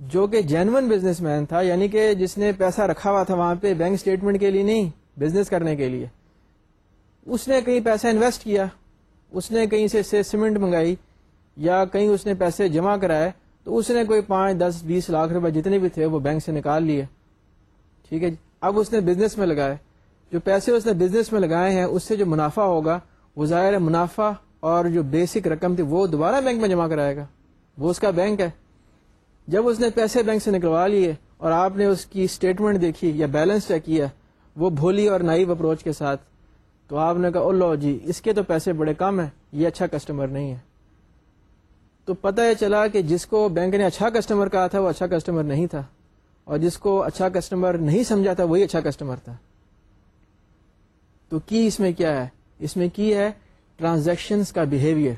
جو کہ جینون بزنس مین تھا یعنی کہ جس نے پیسہ رکھا ہوا تھا وہاں پہ بینک اسٹیٹمنٹ کے لیے نہیں بزنس کرنے کے لیے۔ اس نے کہیں پیسہ انویسٹ کیا، اس نے کہیں سے سیمنٹ منگائی یا کہیں اس نے پیسے جمع کرائے، تو اس نے کوئی پانچ، دس، بیس لاکھ روپے جتنے بھی تھے وہ بینک سے نکال لیے۔ ٹھیک ہے جی؟ اب اس نے بزنس میں لگائے۔ جو پیسے اس نے بزنس میں لگائے ہیں، اس سے جو منافع ہوگا، وہ ظاہر ہے منافع اور جو بیسک رقم تھی وہ دوبارہ بینک میں جمع کرائے گا۔ وہ اس کا بینک ہے۔ جب اس نے پیسے بینک سے نکلوا لیے اور آپ نے اس کی اسٹیٹمنٹ دیکھی یا بیلنس چیک کیا، وہ بھولی اور نائب اپروچ کے ساتھ، تو آپ نے کہا لو جی اس کے تو پیسے بڑے کم ہیں، یہ اچھا کسٹمر نہیں ہے۔ تو پتہ یہ چلا کہ جس کو بینک نے اچھا کسٹمر کہا تھا، وہ اچھا کسٹمر نہیں تھا۔ اور جس کو اچھا کسٹمر نہیں سمجھا تھا، وہی اچھا کسٹمر تھا۔ تو کی اس میں کیا ہے؟ اس میں کی ہے ٹرانزیکشن کا بہیویئر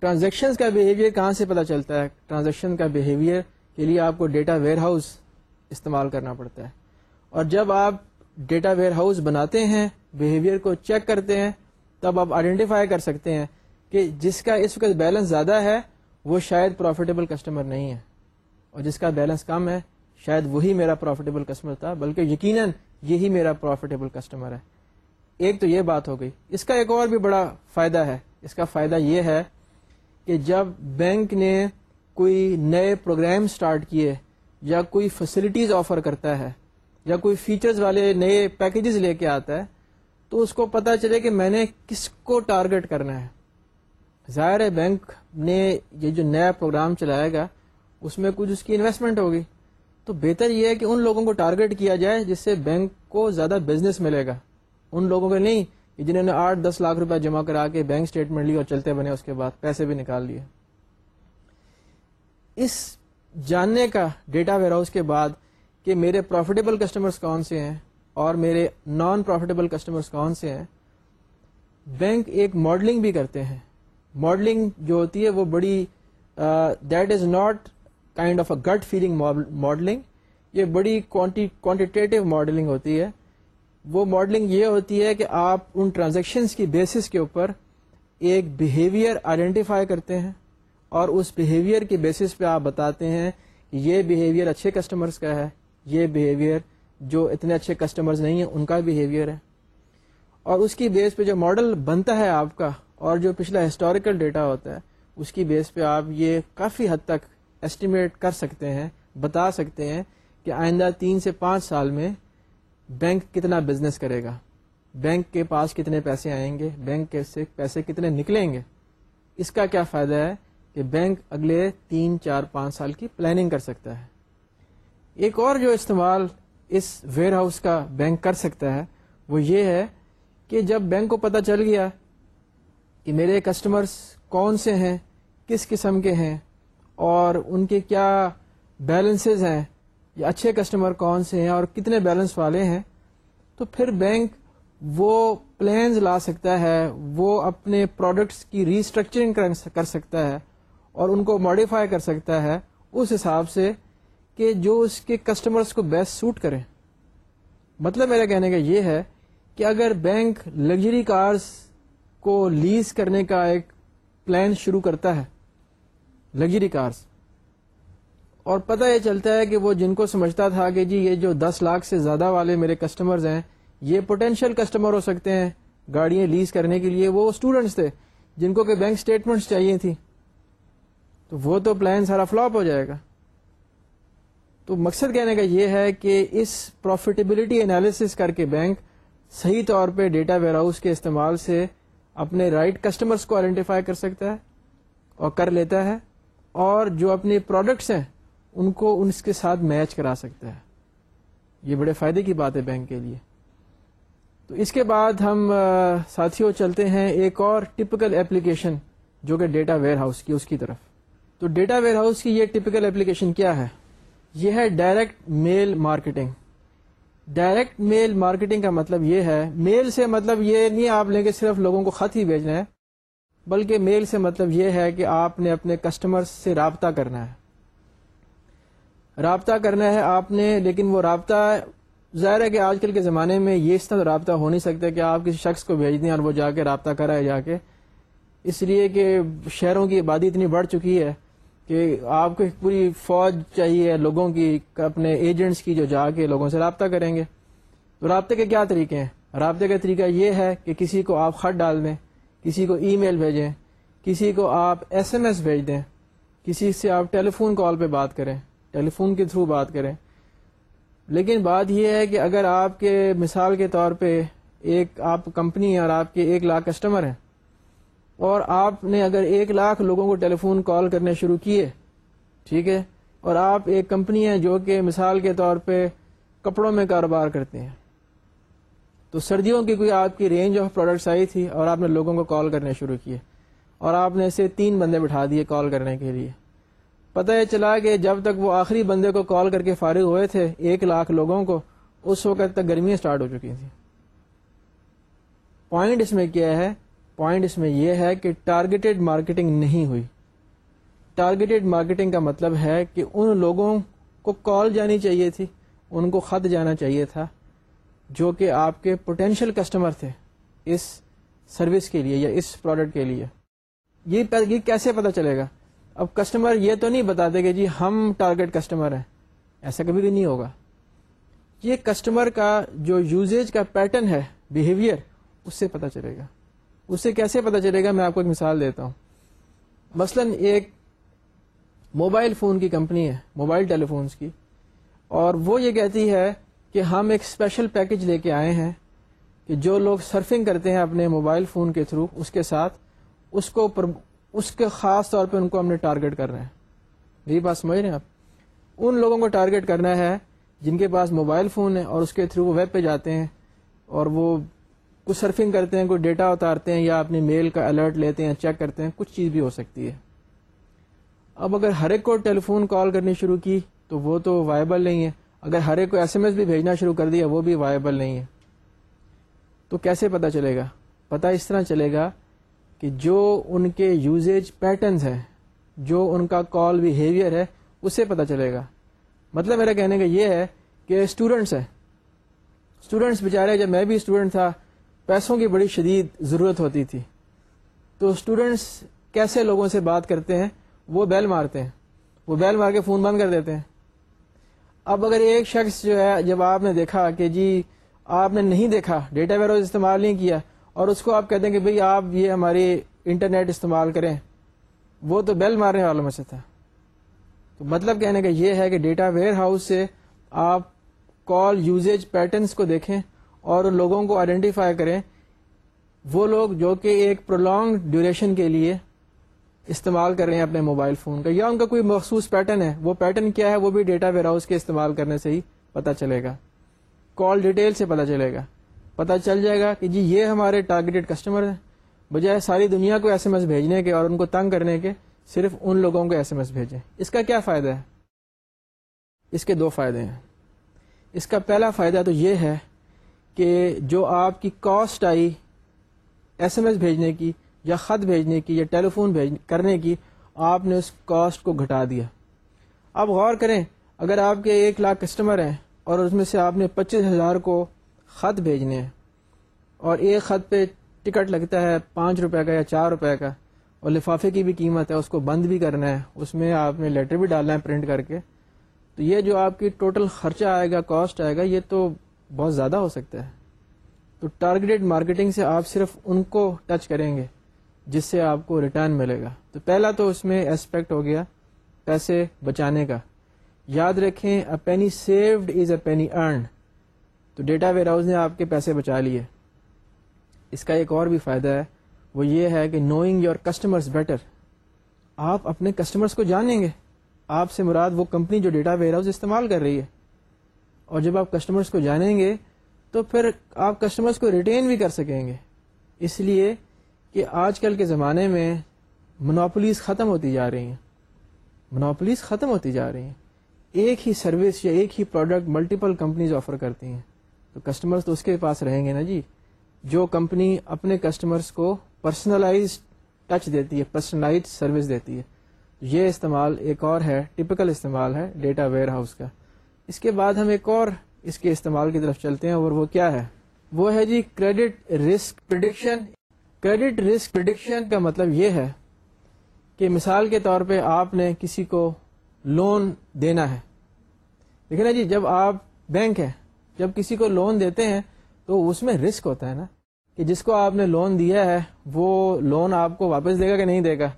ٹرانزیکشن کا بہیویئر کہاں سے پتا چلتا ہے؟ ٹرانزیکشن کا بہیویئر کے لیے آپ کو ڈیٹا ویئر ہاؤس استعمال کرنا پڑتا ہے۔ اور جب آپ ڈیٹا ویئر ہاؤس بناتے ہیں بہیویئر کو چیک کرتے ہیں، تب آپ آئیڈینٹیفائی کر سکتے ہیں کہ جس کا اس وقت بیلنس زیادہ ہے، وہ شاید پروفیٹیبل کسٹمر نہیں ہے۔ اور جس کا بیلنس کم ہے، شاید وہی میرا پروفیٹیبل کسٹمر تھا، بلکہ یقیناً یہی میرا پروفیٹیبل کسٹمر ہے۔ ایک تو یہ بات ہو گئی۔ اس کا ایک اور بھی بڑا فائدہ ہے۔ اس کا فائدہ یہ ہے کہ جب بینک نے کوئی نئے پروگرام سٹارٹ کیے یا کوئی فیسلٹیز آفر کرتا ہے یا کوئی فیچرز والے نئے پیکیجز لے کے آتا ہے، تو اس کو پتا چلے کہ میں نے کس کو ٹارگٹ کرنا ہے۔ ظاہر ہے بینک نے یہ جو نیا پروگرام چلائے گا، اس میں کچھ اس کی انویسٹمنٹ ہوگی۔ تو بہتر یہ ہے کہ ان لوگوں کو ٹارگٹ کیا جائے جس سے بینک کو زیادہ بزنس ملے گا۔ ان لوگوں کو نہیں جنہوں نے آٹھ دس لاکھ روپے جمع کرا کے بینک اسٹیٹمنٹ لی اور چلتے بنے اس کے بعد پیسے بھی نکال لیے۔ اس جاننے کا ڈیٹا ویئر ہاؤس کے بعد کہ میرے پروفیٹیبل کسٹمرز کون سے ہیں اور میرے نان پروفیٹیبل کسٹمرز کون سے ہیں، بینک ایک ماڈلنگ بھی کرتے ہیں۔ ماڈلنگ جو ہوتی ہے وہ بڑی that is not kind of a gut feeling modelling یہ بڑی کوانٹیٹیو ماڈلنگ ہوتی ہے۔ وہ ماڈلنگ یہ ہوتی ہے کہ آپ ان ٹرانزیکشنس کی بیسس کے اوپر ایک بیہیویئر آئیڈینٹیفائی کرتے ہیں اور اس بیہیویئر کی بیسس پہ آپ بتاتے ہیں کہ یہ بیہیویئر اچھے کسٹمرز کا ہے، یہ بیہیویئر جو اتنے اچھے کسٹمرز نہیں ہیں، ان کا بیہیویئر ہے۔ اور اس کی بیس پہ جو ماڈل بنتا ہے آپ کا اور جو پچھلا ہسٹوریکل ڈیٹا ہوتا ہے، اس کی بیس پہ آپ یہ کافی حد تک ایسٹیمیٹ کر سکتے ہیں، بتا سکتے ہیں کہ آئندہ تین سے پانچ سال میں بینک کتنا بزنس کرے گا؟ بینک کے پاس کتنے پیسے آئیں گے؟ بینک کے سے پیسے کتنے نکلیں گے؟ اس کا کیا فائدہ ہے کہ بینک اگلے تین، چار، پانچ سال کی پلاننگ کر سکتا ہے۔ ایک اور جو استعمال اس ویئر ہاؤس کا بینک کر سکتا ہے، وہ یہ ہے کہ جب بینک کو پتہ چل گیا کہ میرے کسٹمرز کون سے ہیں، کس قسم کے ہیں، اور ان کے کیا بیلنسز ہیں یا اچھے کسٹمر کون سے ہیں اور کتنے بیلنس والے ہیں، تو پھر بینک وہ پلانز لا سکتا ہے، وہ اپنے پروڈکٹس کی ریسٹرکچرنگ کر سکتا ہے اور ان کو ماڈیفائی کر سکتا ہے اس حساب سے کہ جو اس کے کسٹمرز کو بیسٹ سوٹ کرے مطلب میرا کہنے کا یہ ہے کہ اگر بینک لگژری کارز کو لیز کرنے کا ایک پلان شروع کرتا ہے لگژری کارز اور پتہ یہ چلتا ہے کہ وہ جن کو سمجھتا تھا کہ جی یہ جو دس لاکھ سے زیادہ والے میرے کسٹمرز ہیں، یہ پوٹینشیل کسٹمر ہو سکتے ہیں گاڑیاں لیز کرنے کے لیے۔ وہ اسٹوڈنٹس تھے جن کو کہ بینک اسٹیٹمنٹس چاہیے تھی تو وہ تو پلان سارا فلاپ ہو جائے گا۔ تو مقصد کہنے کا یہ ہے کہ اس پروفیٹیبلٹی انالیس کر کے بینک صحیح طور پہ ڈیٹا ویئر ہاؤس کے استعمال سے اپنے رائٹ right کسٹمرس کو آئیڈینٹیفائی کر سکتا ہے اور کر لیتا ہے۔ اور جو اپنے پروڈکٹس ہیں ان کو ان کے ساتھ میچ کرا سکتا ہے۔ یہ بڑے فائدے کی بات ہے بینک کے لیے۔ تو اس کے بعد ہم ساتھیوں چلتے ہیں ایک اور ٹپکل ایپلیکیشن جو کہ ڈیٹا ویئر ہاؤس کی، اس کی طرف۔ تو ڈیٹا ویئر ہاؤس کی یہ ٹپکل ایپلیکیشن کیا ہے؟ یہ ہے direct mail marketing direct mail marketing کا مطلب یہ ہے میل سے مطلب یہ نہیں آپ لیں گے صرف لوگوں کو خط ہی بھیجنا ہے، بلکہ میل سے مطلب یہ ہے کہ آپ نے اپنے کسٹمر سے رابطہ کرنا ہے۔ رابطہ کرنا ہے آپ نے، لیکن وہ رابطہ ظاہر ہے کہ آج کل کے زمانے میں یہ اس طرح رابطہ ہو نہیں سکتا کہ آپ کسی شخص کو بھیج دیں اور وہ جا کے رابطہ کرائے جا کے۔ اس لیے کہ شہروں کی آبادی اتنی بڑھ چکی ہے کہ آپ کو پوری فوج چاہیے لوگوں کی، اپنے ایجنٹس کی جو جا کے لوگوں سے رابطہ کریں گے۔ تو رابطے کے کیا طریقے ہیں؟ رابطے کا طریقہ یہ ہے کہ کسی کو آپ خط ڈال دیں، کسی کو ای میل بھیجیں، کسی کو آپ ایس ایم ایس بھیج دیں، کسی سے آپ ٹیلی فون کال پہ بات کریں۔ ٹیلی فون کے تھرو بات کریں۔ لیکن بات یہ ہے کہ اگر آپ کے مثال کے طور پہ ایک آپ کمپنی اور آپ کے ایک لاکھ کسٹمر ہیں، اور آپ نے اگر ایک لاکھ لوگوں کو ٹیلی فون کال کرنے شروع کیے، ٹھیک ہے، اور آپ ایک کمپنی ہے جو کہ مثال کے طور پہ کپڑوں میں کاروبار کرتے ہیں، تو سردیوں کی کوئی آپ کی رینج آف پروڈکٹس آئی تھی اور آپ نے لوگوں کو کال کرنے شروع کیے، اور آپ نے اسے تین بندے بٹھا دیے کال کرنے کے لیے۔ پتہ یہ چلا کہ جب تک وہ آخری بندے کو کال کر کے فارغ ہوئے تھے، ایک لاکھ لوگوں کو، اس وقت تک گرمیاں سٹارٹ ہو چکی تھیں۔ پوائنٹ اس میں کیا ہے؟ پوائنٹ اس میں یہ ہے کہ ٹارگیٹڈ مارکیٹنگ نہیں ہوئی۔ ٹارگیٹڈ مارکیٹنگ کا مطلب ہے کہ ان لوگوں کو کال جانی چاہیے تھی، ان کو خط جانا چاہیے تھا، جو کہ آپ کے پوٹینشیل کسٹمر تھے اس سروس کے لیے یا اس پروڈکٹ کے لیے۔ یہ کیسے پتا چلے گا؟ اب کسٹمر یہ تو نہیں بتاتے کہ جی ہم ٹارگیٹ کسٹمر ہیں۔ ایسا کبھی بھی نہیں ہوگا۔ یہ کسٹمر کا جو یوزیج کا پیٹرن ہے بیہیویئر اس سے پتا چلے گا۔ اس سے کیسے پتا چلے گا؟ میں آپ کو ایک مثال دیتا ہوں۔ مثلا ایک موبائل فون کی کمپنی ہے موبائل ٹیلی فونس کی۔ اور وہ یہ کہتی ہے کہ ہم ایک اسپیشل پیکج لے کے آئے ہیں کہ جو لوگ سرفنگ کرتے ہیں اپنے موبائل فون کے تھرو اس کے ساتھ، اس کو پر اس کے خاص طور پہ ان کو ہم نے ٹارگیٹ کر رہے ہیں میری بات سمجھ رہے ہیں آپ؟ ان لوگوں کو ٹارگیٹ کرنا ہے جن کے پاس موبائل فون ہے اور اس کے تھرو وہ ویب پہ جاتے ہیں اور وہ کچھ سرفنگ کرتے ہیں کوئی ڈیٹا اتارتے ہیں یا اپنی میل کا الرٹ لیتے ہیں چیک کرتے ہیں، کچھ چیز بھی ہو سکتی ہے۔ اب اگر ہر ایک کو ٹیلی فون کال کرنی شروع کی تو وہ تو وائبل نہیں ہے۔ اگر ہر ایک کو ایس ایم ایس بھی بھیجنا شروع کر دیا وہ بھی وائبل نہیں ہے۔ تو کیسے پتا چلے گا؟ پتا اس طرح چلے گا کہ جو ان کے یوزیج پیٹرنز ہیں، جو ان کا کال بیہیویئر ہے اس سے پتا چلے گا۔ مطلب میرا کہنے کا یہ ہے کہ اسٹوڈینٹس ہیں۔ اسٹوڈینٹس بیچارے، جب میں بھی اسٹوڈنٹ تھا، پیسوں کی بڑی شدید ضرورت ہوتی تھی۔ تو اسٹوڈینٹس کیسے لوگوں سے بات کرتے ہیں؟ وہ بیل مارتے ہیں۔ وہ بیل مار کے فون بند کر دیتے ہیں۔ اب اگر ایک شخص جو ہے، جب آپ نے دیکھا کہ جی آپ نے نہیں دیکھا ڈیٹا ویئر استعمال نہیں کیا اور اس کو آپ کہتے ہیں کہ بھئی آپ یہ ہماری انٹرنیٹ استعمال کریں، وہ تو بیل مارنے والوں میں سے تھا۔ تو مطلب کہنے کا یہ ہے کہ ڈیٹا ویئر ہاؤس سے آپ کال یوزیج پیٹرنس کو دیکھیں اور لوگوں کو آئیڈینٹیفائی کریں۔ وہ لوگ جو کہ ایک پرولونگ ڈیوریشن کے لیے استعمال کر رہے ہیں اپنے موبائل فون کا، یا ان کا کوئی مخصوص پیٹرن ہے۔ وہ پیٹرن کیا ہے؟ وہ بھی ڈیٹا ویئر ہاؤس کے استعمال کرنے سے ہی پتا چلے گا۔ کال ڈیٹیل سے پتا چلے گا۔ پتا چل جائے گا کہ جی یہ ہمارے ٹارگیٹڈ کسٹمر ہیں۔ بجائے ساری دنیا کو ایس ایم ایس بھیجنے کے اور ان کو تنگ کرنے کے صرف ان لوگوں کو ایس ایم ایس بھیجیں۔ اس کا کیا فائدہ ہے؟ اس کے دو فائدے ہیں۔ اس کا پہلا فائدہ تو یہ ہے کہ جو آپ کی کاسٹ آئی ایس ایم ایس بھیجنے کی یا خط بھیجنے کی یا ٹیلی فون کرنے کی، آپ نے اس کاسٹ کو گھٹا دیا۔ آپ غور کریں، اگر آپ کے ایک لاکھ کسٹمر ہیں اور اس میں سے آپ نے پچیس ہزار کو خط بھیجنے ہیں اور ایک خط پہ ٹکٹ لگتا ہے پانچ روپے کا یا چار روپے کا اور لفافے کی بھی قیمت ہے، اس کو بند بھی کرنا ہے، اس میں آپ نے لیٹر بھی ڈالنا ہے پرنٹ کر کے۔ تو یہ جو آپ کی ٹوٹل خرچہ آئے گا، کاسٹ آئے گا، یہ تو بہت زیادہ ہو سکتا ہے۔ تو ٹارگیٹڈ مارکیٹنگ سے آپ صرف ان کو ٹچ کریں گے، جس سے آپ کو ریٹرن ملے گا۔ تو پہلا تو اس میں اسپیکٹ ہو گیا، پیسے بچانے کا۔ یاد رکھیں a penny saved is a penny earned تو ڈیٹا ویئر ہاؤس نے آپ کے پیسے بچا لیے۔ اس کا ایک اور بھی فائدہ ہے، وہ یہ ہے کہ نوئنگ یور کسٹمرز بیٹر آپ اپنے کسٹمرز کو جانیں گے۔ آپ سے مراد وہ کمپنی جو ڈیٹا ویئر ہاؤس استعمال کر رہی ہے۔ اور جب آپ کسٹمرز کو جانیں گے، تو پھر آپ کسٹمرز کو ریٹین بھی کر سکیں گے۔ اس لیے کہ آج کل کے زمانے میں منوپلیز ختم ہوتی جا رہی ہیں۔ منوپلیز ختم ہوتی جا رہی ہیں۔ ایک ہی سروس یا ایک ہی پروڈکٹ ملٹیپل کمپنیز آفر کرتی ہیں۔ تو کسٹمرز تو اس کے پاس رہیں گے نا جی۔ جو کمپنی اپنے کسٹمرز کو پرسنلائز ٹچ دیتی ہے پرسنلائز سروس دیتی ہے۔ یہ استعمال ایک اور ہے ٹپکل استعمال ہے ڈیٹا ویئر ہاؤس کا۔ اس کے بعد ہم ایک اور اس کے استعمال کی طرف چلتے ہیں اور وہ کیا ہے؟ وہ ہے جی credit risk prediction credit risk prediction کا مطلب یہ ہے کہ مثال کے طور پہ آپ نے کسی کو لون دینا ہے۔ دیکھیں نا جی جب آپ بینک ہے جب کسی کو لون دیتے ہیں تو اس میں رسک ہوتا ہے نا کہ جس کو آپ نے لون دیا ہے، وہ لون آپ کو واپس دے گا کہ نہیں دے گا؟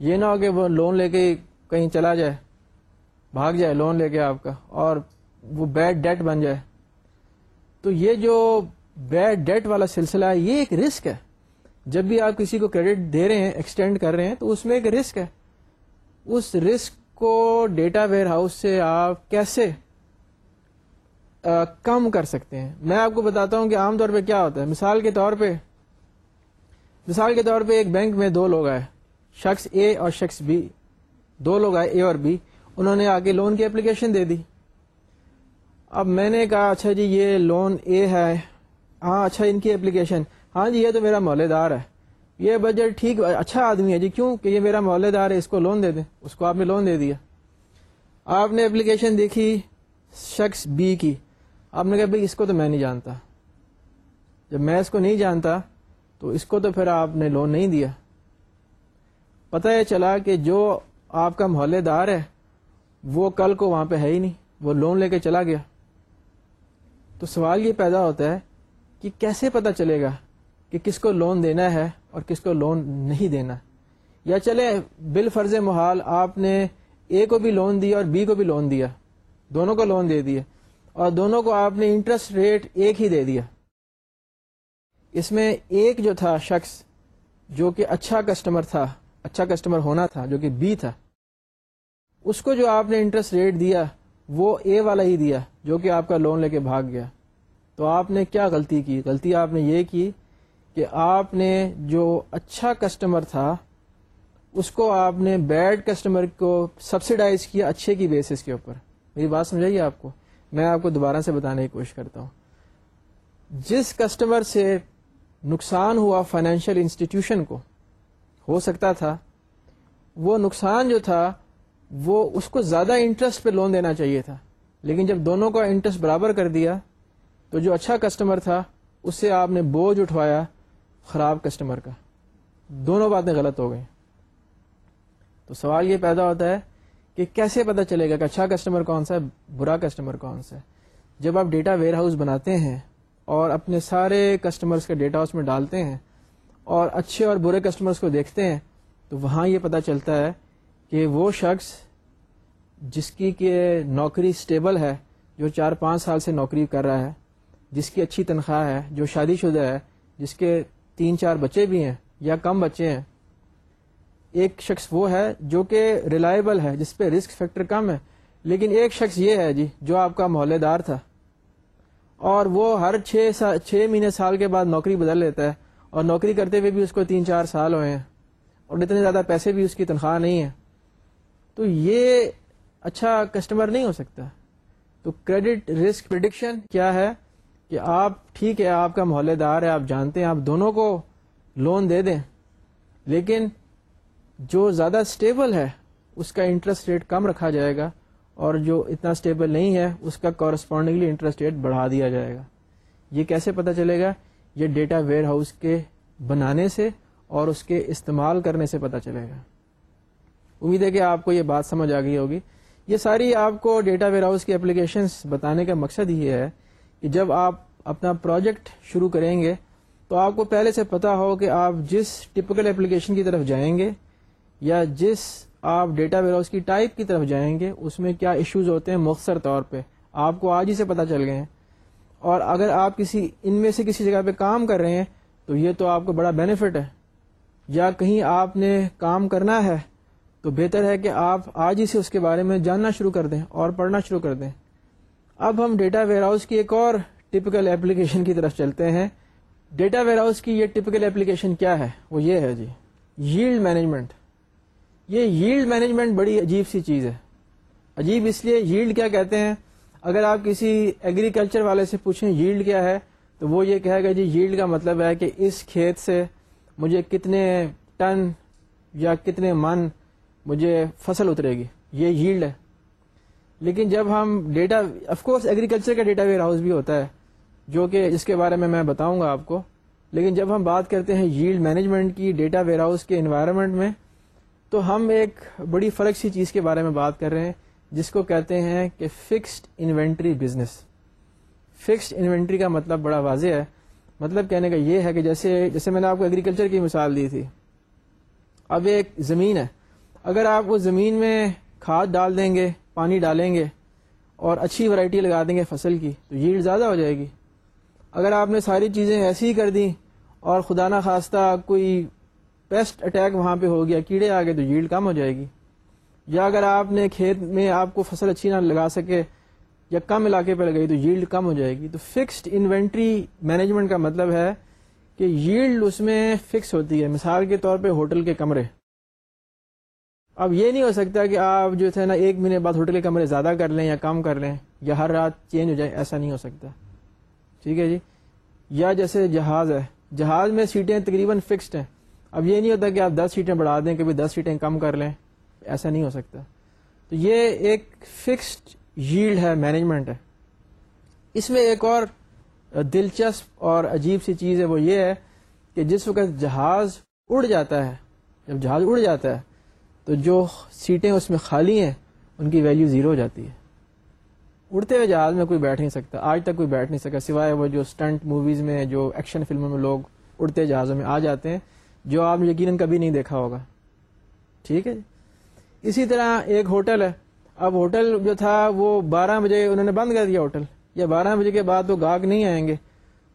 یہ نہ ہو کہ وہ لون لے کے کہیں چلا جائے، بھاگ جائے لون لے کے آپ کا اور وہ بیڈ ڈیٹ بن جائے۔ تو یہ جو بیڈ ڈیٹ والا سلسلہ ہے، یہ ایک رسک ہے۔ جب بھی آپ کسی کو کریڈٹ دے رہے ہیں ایکسٹینڈ کر رہے ہیں، تو اس میں ایک رسک ہے۔ اس رسک کو ڈیٹا ویئر ہاؤس سے آپ کیسے آ, کم کر سکتے ہیں۔ میں آپ کو بتاتا ہوں کہ عام طور پہ کیا ہوتا ہے۔ مثال کے طور پہ مثال کے طور پہ ایک بینک میں دو لوگ آئے۔ شخص اے اور شخص بی دو لوگ آئے اے اور بی انہوں نے آگے لون کی اپلیکیشن دے دی۔ اب میں نے کہا اچھا جی یہ لون اے ہے۔ ہاں اچھا ان کی اپلیکیشن۔ ہاں جی یہ تو میرا مولے دار ہے۔ یہ بجٹ ٹھیک اچھا آدمی ہے جی۔ کیوں کہ یہ میرا مولے دار ہے اس کو لون دے دیں۔ اس کو آپ نے لون دے دیا۔ آپ نے اپلیکیشن دیکھی شخص بی کی۔ آپ نے کہا بھائی اس کو تو میں نہیں جانتا۔ جب میں اس کو نہیں جانتا تو اس کو تو پھر آپ نے لون نہیں دیا۔ پتہ یہ چلا کہ جو آپ کا محلے دار ہے، وہ کل کو وہاں پہ ہے ہی نہیں، وہ لون لے کے چلا گیا۔ تو سوال یہ پیدا ہوتا ہے کہ کیسے پتا چلے گا کہ کس کو لون دینا ہے اور کس کو لون نہیں دینا۔ یا چلے، بال فرض محال آپ نے اے کو بھی لون دیا اور بی کو بھی لون دیا، دونوں کو لون دے دیا۔ اور دونوں کو آپ نے انٹرسٹ ریٹ ایک ہی دے دیا۔ اس میں ایک جو تھا شخص جو کہ اچھا کسٹمر تھا اچھا کسٹمر ہونا تھا، جو کہ بی تھا، اس کو جو آپ نے انٹرسٹ ریٹ دیا، وہ اے والا ہی دیا، جو کہ آپ کا لون لے کے بھاگ گیا۔ تو آپ نے کیا غلطی کی؟ غلطی آپ نے یہ کی کہ آپ نے جو اچھا کسٹمر تھا، اس کو آپ نے بیڈ کسٹمر کو سبسڈائز کیا اچھے کی بیسس کے اوپر۔ میری بات سمجھائیے آپ کو؟ میں آپ کو دوبارہ سے بتانے کی کوشش کرتا ہوں۔ جس کسٹمر سے نقصان ہوا فائنینشیل انسٹیٹیوشن کو، ہو سکتا تھا، وہ نقصان جو تھا، وہ اس کو زیادہ انٹرسٹ پہ لون دینا چاہیے تھا۔ لیکن جب دونوں کا انٹرسٹ برابر کر دیا، تو جو اچھا کسٹمر تھا اس سے آپ نے بوجھ اٹھوایا خراب کسٹمر کا۔ دونوں باتیں غلط ہو گئیں۔ تو سوال یہ پیدا ہوتا ہے کہ کیسے پتا چلے گا کہ اچھا کسٹمر کون سا ہے، برا کسٹمر کون سا ہے؟ جب آپ ڈیٹا ویئر ہاؤس بناتے ہیں اور اپنے سارے کسٹمرز کا ڈیٹا اس میں ڈالتے ہیں اور اچھے اور برے کسٹمرز کو دیکھتے ہیں، تو وہاں یہ پتہ چلتا ہے کہ وہ شخص جس کی کہ نوکری سٹیبل ہے، جو چار پانچ سال سے نوکری کر رہا ہے، جس کی اچھی تنخواہ ہے، جو شادی شدہ ہے، جس کے تین چار بچے بھی ہیں یا کم بچے ہیں ایک شخص وہ ہے جو کہ ریلائبل ہے، جس پہ رسک فیکٹر کم ہے۔ لیکن ایک شخص یہ ہے جی جو آپ کا محلے دار تھا۔ اور وہ ہر چھ چھ مہینے سال کے بعد نوکری بدل لیتا ہے۔ اور نوکری کرتے ہوئے بھی اس کو تین چار سال ہوئے ہیں۔ اور اتنے زیادہ پیسے بھی اس کی تنخواہ نہیں ہے تو یہ اچھا کسٹمر نہیں ہو سکتا۔ تو کریڈٹ رسک پرڈکشن کیا ہے؟ کہ آپ، ٹھیک ہے، آپ کا محلے دار ہے، آپ جانتے ہیں، آپ دونوں کو لون دے دیں۔ لیکن جو زیادہ اسٹیبل ہے، اس کا انٹرسٹ ریٹ کم رکھا جائے گا اور جو اتنا اسٹیبل نہیں ہے، اس کا کورسپونڈنگلی انٹرسٹ ریٹ بڑھا دیا جائے گا۔ یہ کیسے پتا چلے گا؟ یہ ڈیٹا ویئر ہاؤس کے بنانے سے اور اس کے استعمال کرنے سے پتا چلے گا۔ امید ہے کہ آپ کو یہ بات سمجھ آ گئی ہوگی۔ یہ ساری آپ کو ڈیٹا ویئر ہاؤس کی اپلیکیشنس بتانے کا مقصد یہ ہے کہ جب آپ اپنا پروجیکٹ شروع کریں گے تو آپ کو پہلے سے پتا ہو کہ آپ جس ٹپکل اپلیکیشن کی طرف جائیں گے یا جس آپ ڈیٹا ویئر ہاؤس کی ٹائپ کی طرف جائیں گے، اس میں کیا ایشوز ہوتے ہیں مختصر طور پہ؟ آپ کو آج ہی سے پتہ چل گئے ہیں۔ اور اگر آپ کسی، ان میں سے کسی جگہ پہ کام کر رہے ہیں، تو یہ تو آپ کو بڑا بینیفٹ ہے۔ یا کہیں آپ نے کام کرنا ہے، تو بہتر ہے کہ آپ آج ہی سے اس کے بارے میں جاننا شروع کر دیں اور پڑھنا شروع کر دیں۔ اب ہم ڈیٹا ویئر ہاؤس کی ایک اور ٹپکل اپلیکیشن کی طرف چلتے ہیں۔ ڈیٹا ویئر ہاؤس کی یہ ٹپکل اپلیکیشن کیا ہے؟ وہ یہ ہے جی ییلڈ مینجمنٹ یہ ییلڈ مینجمنٹ بڑی عجیب سی چیز ہے۔ عجیب اس لیے ییلڈ کیا کہتے ہیں؟ اگر آپ کسی ایگریکلچر والے سے پوچھیں ییلڈ کیا ہے، تو وہ یہ کہے گا جی ییلڈ کا مطلب ہے کہ اس کھیت سے مجھے کتنے ٹن یا کتنے من مجھے فصل اترے گی۔ یہ ییلڈ ہے۔ لیکن جب ہم ڈیٹا آف کورس ایگریکلچر کا ڈیٹا ویئر ہاؤس بھی ہوتا ہے، جو کہ جس کے بارے میں میں بتاؤں گا آپ کو۔ لیکن جب ہم بات کرتے ہیں ییلڈ مینجمنٹ کی ڈیٹا ویئر ہاؤس کے انوائرمنٹ میں تو ہم ایک بڑی فرق سی چیز کے بارے میں بات کر رہے ہیں، جس کو کہتے ہیں کہ fixed inventory business fixed inventory کا مطلب بڑا واضح ہے۔ مطلب کہنے کا یہ ہے کہ جیسے جیسے میں نے آپ کو ایگریکلچر کی مثال دی تھی۔ اب ایک زمین ہے۔ اگر آپ اس زمین میں کھاد ڈال دیں گے، پانی ڈالیں گے اور اچھی ورائٹی لگا دیں گے فصل کی، تو ییلڈ زیادہ ہو جائے گی۔ اگر آپ نے ساری چیزیں ایسی ہی کر دیں اور خدا نہ خواستہ کوئی پیسٹ اٹیک وہاں پہ ہو گیا کیڑے آ گئے تو ییلڈ کم ہو جائے گی۔ یا اگر آپ نے کھیت میں آپ کو فصل اچھی نہ لگا سکے یا کم علاقے پہ لگائی تو ییلڈ کم ہو جائے گی۔ تو فکسڈ انوینٹری مینجمنٹ کا مطلب ہے کہ ییلڈ اس میں فکس ہوتی ہے، مثال کے طور پہ ہوٹل کے کمرے۔ اب یہ نہیں ہو سکتا کہ آپ جو تھے نا، ایک مہینے بعد ہوٹل کے کمرے زیادہ کر لیں یا کم کر لیں یا ہر رات چینج ہو جائے، ایسا نہیں ہو سکتا۔ ٹھیک ہے جی؟ یا جیسے جہاز ہے۔ جہاز میں سیٹیں تقریباً فکسڈ ہیں۔ اب یہ نہیں ہوتا کہ آپ دس سیٹیں بڑھا دیں کبھی دس سیٹیں کم کر لیں، ایسا نہیں ہو سکتا۔ تو یہ ایک فکسڈ ییلڈ ہے مینجمنٹ ہے۔ اس میں ایک اور دلچسپ اور عجیب سی چیز ہے، وہ یہ ہے کہ جس وقت جہاز اڑ جاتا ہے، جب جہاز اڑ جاتا ہے، تو جو سیٹیں اس میں خالی ہیں، ان کی ویلیو زیرو ہو جاتی ہے۔ اڑتے ہوئے جہاز میں کوئی بیٹھ نہیں سکتا، آج تک کوئی بیٹھ نہیں سکتا سوائے وہ جو اسٹنٹ موویز میں، جو ایکشن فلموں میں لوگ اڑتے جہازوں میں آ جاتے ہیں۔ جو آپ نے یقیناً کبھی نہیں دیکھا ہوگا۔ ٹھیک ہے جی؟ اسی طرح ایک ہوٹل ہے۔ اب ہوٹل جو تھا وہ بارہ بجے انہوں نے بند کر دیا ہوٹل۔ یا بارہ بجے کے بعد وہ گاہک نہیں آئیں گے۔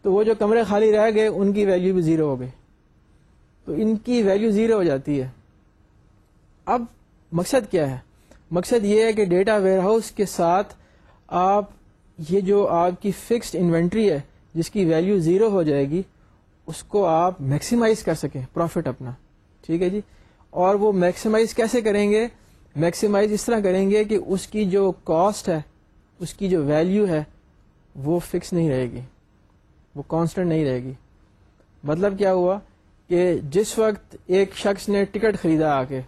تو وہ جو کمرے خالی رہ گئے، ان کی ویلیو بھی زیرو ہو گئی۔ تو ان کی ویلیو زیرو ہو جاتی ہے۔ اب مقصد کیا ہے؟ مقصد یہ ہے کہ ڈیٹا ویئر ہاؤس کے ساتھ آپ یہ جو آپ کی فکسڈ انوینٹری ہے، جس کی ویلیو زیرو ہو جائے گی اس کو آپ میکسیمائز کر سکیں پروفٹ اپنا، ٹھیک ہے جی؟ اور وہ میکسیمائز کیسے کریں گے؟ میکسیمائز اس طرح کریں گے کہ اس کی جو کاسٹ ہے، اس کی جو ویلیو ہے، وہ فکس نہیں رہے گی، وہ کانسٹنٹ نہیں رہے گی. مطلب کیا ہوا کہ جس وقت ایک شخص نے ٹکٹ خریدا آ کے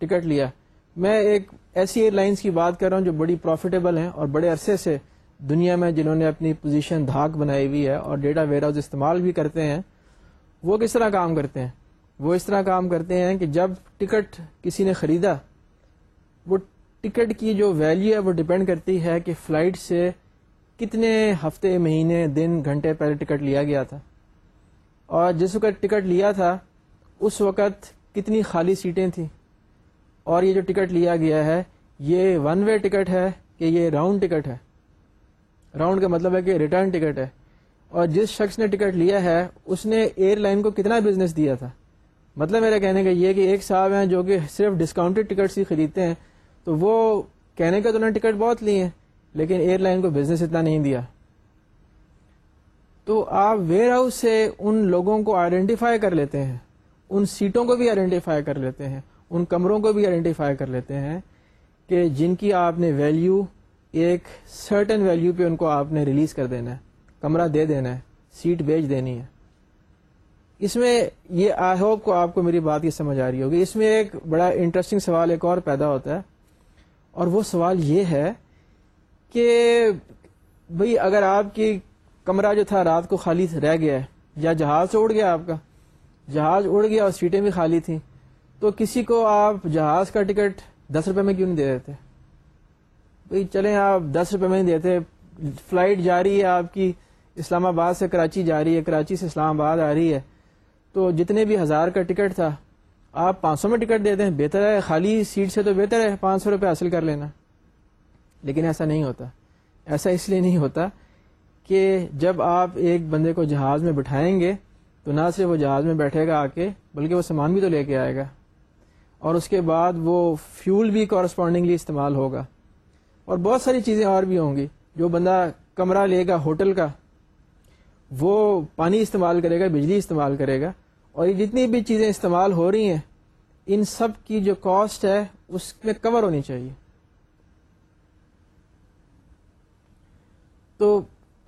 ٹکٹ لیا، میں ایک ایسی ایئر لائنس کی بات کر رہا ہوں جو بڑی پروفیٹیبل ہیں اور بڑے عرصے سے دنیا میں جنہوں نے اپنی پوزیشن دھاک بنائی ہوئی ہے اور ڈیٹا ویئر ہاؤس استعمال بھی کرتے ہیں وہ کس طرح کام کرتے ہیں؟ وہ اس طرح کام کرتے ہیں کہ جب ٹکٹ کسی نے خریدا، وہ ٹکٹ کی جو ویلیو ہے وہ ڈپینڈ کرتی ہے کہ فلائٹ سے کتنے ہفتے، مہینے، دن، گھنٹے پہلے ٹکٹ لیا گیا تھا۔ اور جس وقت ٹکٹ لیا تھا، اس وقت کتنی خالی سیٹیں تھیں۔ اور یہ جو ٹکٹ لیا گیا ہے، یہ ون وے ٹکٹ ہے کہ یہ راؤنڈ ٹکٹ ہے۔ راؤنڈ کا مطلب ہے کہ ریٹرن ٹکٹ ہے۔ اور جس شخص نے ٹکٹ لیا ہے، اس نے ایئر لائن کو کتنا بزنس دیا تھا؟ مطلب میرا کہنے کا یہ کہ ایک صاحب ہیں جو کہ صرف ڈسکاؤنٹڈ ٹکٹس ہی خریدتے ہیں، تو وہ کہنے کا تو انہوں نے ٹکٹ بہت لیے ہیں، لیکن ایئر لائن کو بزنس اتنا نہیں دیا۔ تو آپ ویئر ہاؤس سے ان لوگوں کو آئیڈینٹیفائی کر لیتے ہیں، ان سیٹوں کو بھی آئیڈینٹیفائی کر لیتے ہیں، ان کمروں کو بھی آئیڈینٹیفائی کر لیتے ہیں کہ جن کی آپ نے ویلیو ایک سرٹن ویلیو پہ ان کو آپ نے ریلیز کر دینا ہے۔ کمرہ دے دینا ہے، سیٹ بیچ دینی ہے۔ اس میں یہ، آئی ہوپ کو آپ کو میری بات یہ سمجھ آ رہی ہوگی۔ اس میں ایک بڑا انٹرسٹنگ سوال، ایک اور پیدا ہوتا ہے۔ اور وہ سوال یہ ہے کہ بھئی اگر آپ کی کمرہ جو تھا رات کو خالی رہ گیا ہے، یا جہاز سے اڑ گیا آپ کا، جہاز اڑ گیا اور سیٹیں بھی خالی تھیں، تو کسی کو آپ جہاز کا ٹکٹ دس روپے میں کیوں نہیں دے دیتے؟ بھائی چلیں آپ دس روپے میں نہیں دیتے، فلائٹ جا رہی ہے آپ کی اسلام آباد سے کراچی جا رہی ہے، کراچی سے اسلام آباد آ رہی ہے۔ تو جتنے بھی ہزار کا ٹکٹ تھا، آپ پانچ سو میں ٹکٹ دیتے ہیں، بہتر ہے، خالی سیٹ سے تو بہتر ہے، پانچ سو روپے حاصل کر لینا۔ لیکن ایسا نہیں ہوتا۔ ایسا اس لیے نہیں ہوتا کہ جب آپ ایک بندے کو جہاز میں بٹھائیں گے، تو نہ صرف وہ جہاز میں بیٹھے گا آ کے بلکہ وہ سامان بھی تو لے کے آئے گا۔ اور اس کے بعد وہ فیول بھی کورسپونڈنگلی استعمال ہوگا۔ اور بہت ساری چیزیں اور بھی ہوں گی۔ جو بندہ کمرہ لے گا، ہوٹل کا وہ پانی استعمال کرے گا، بجلی استعمال کرے گا، اور یہ جتنی بھی چیزیں استعمال ہو رہی ہیں، ان سب کی جو کاسٹ ہے، اس میں کور ہونی چاہیے۔ تو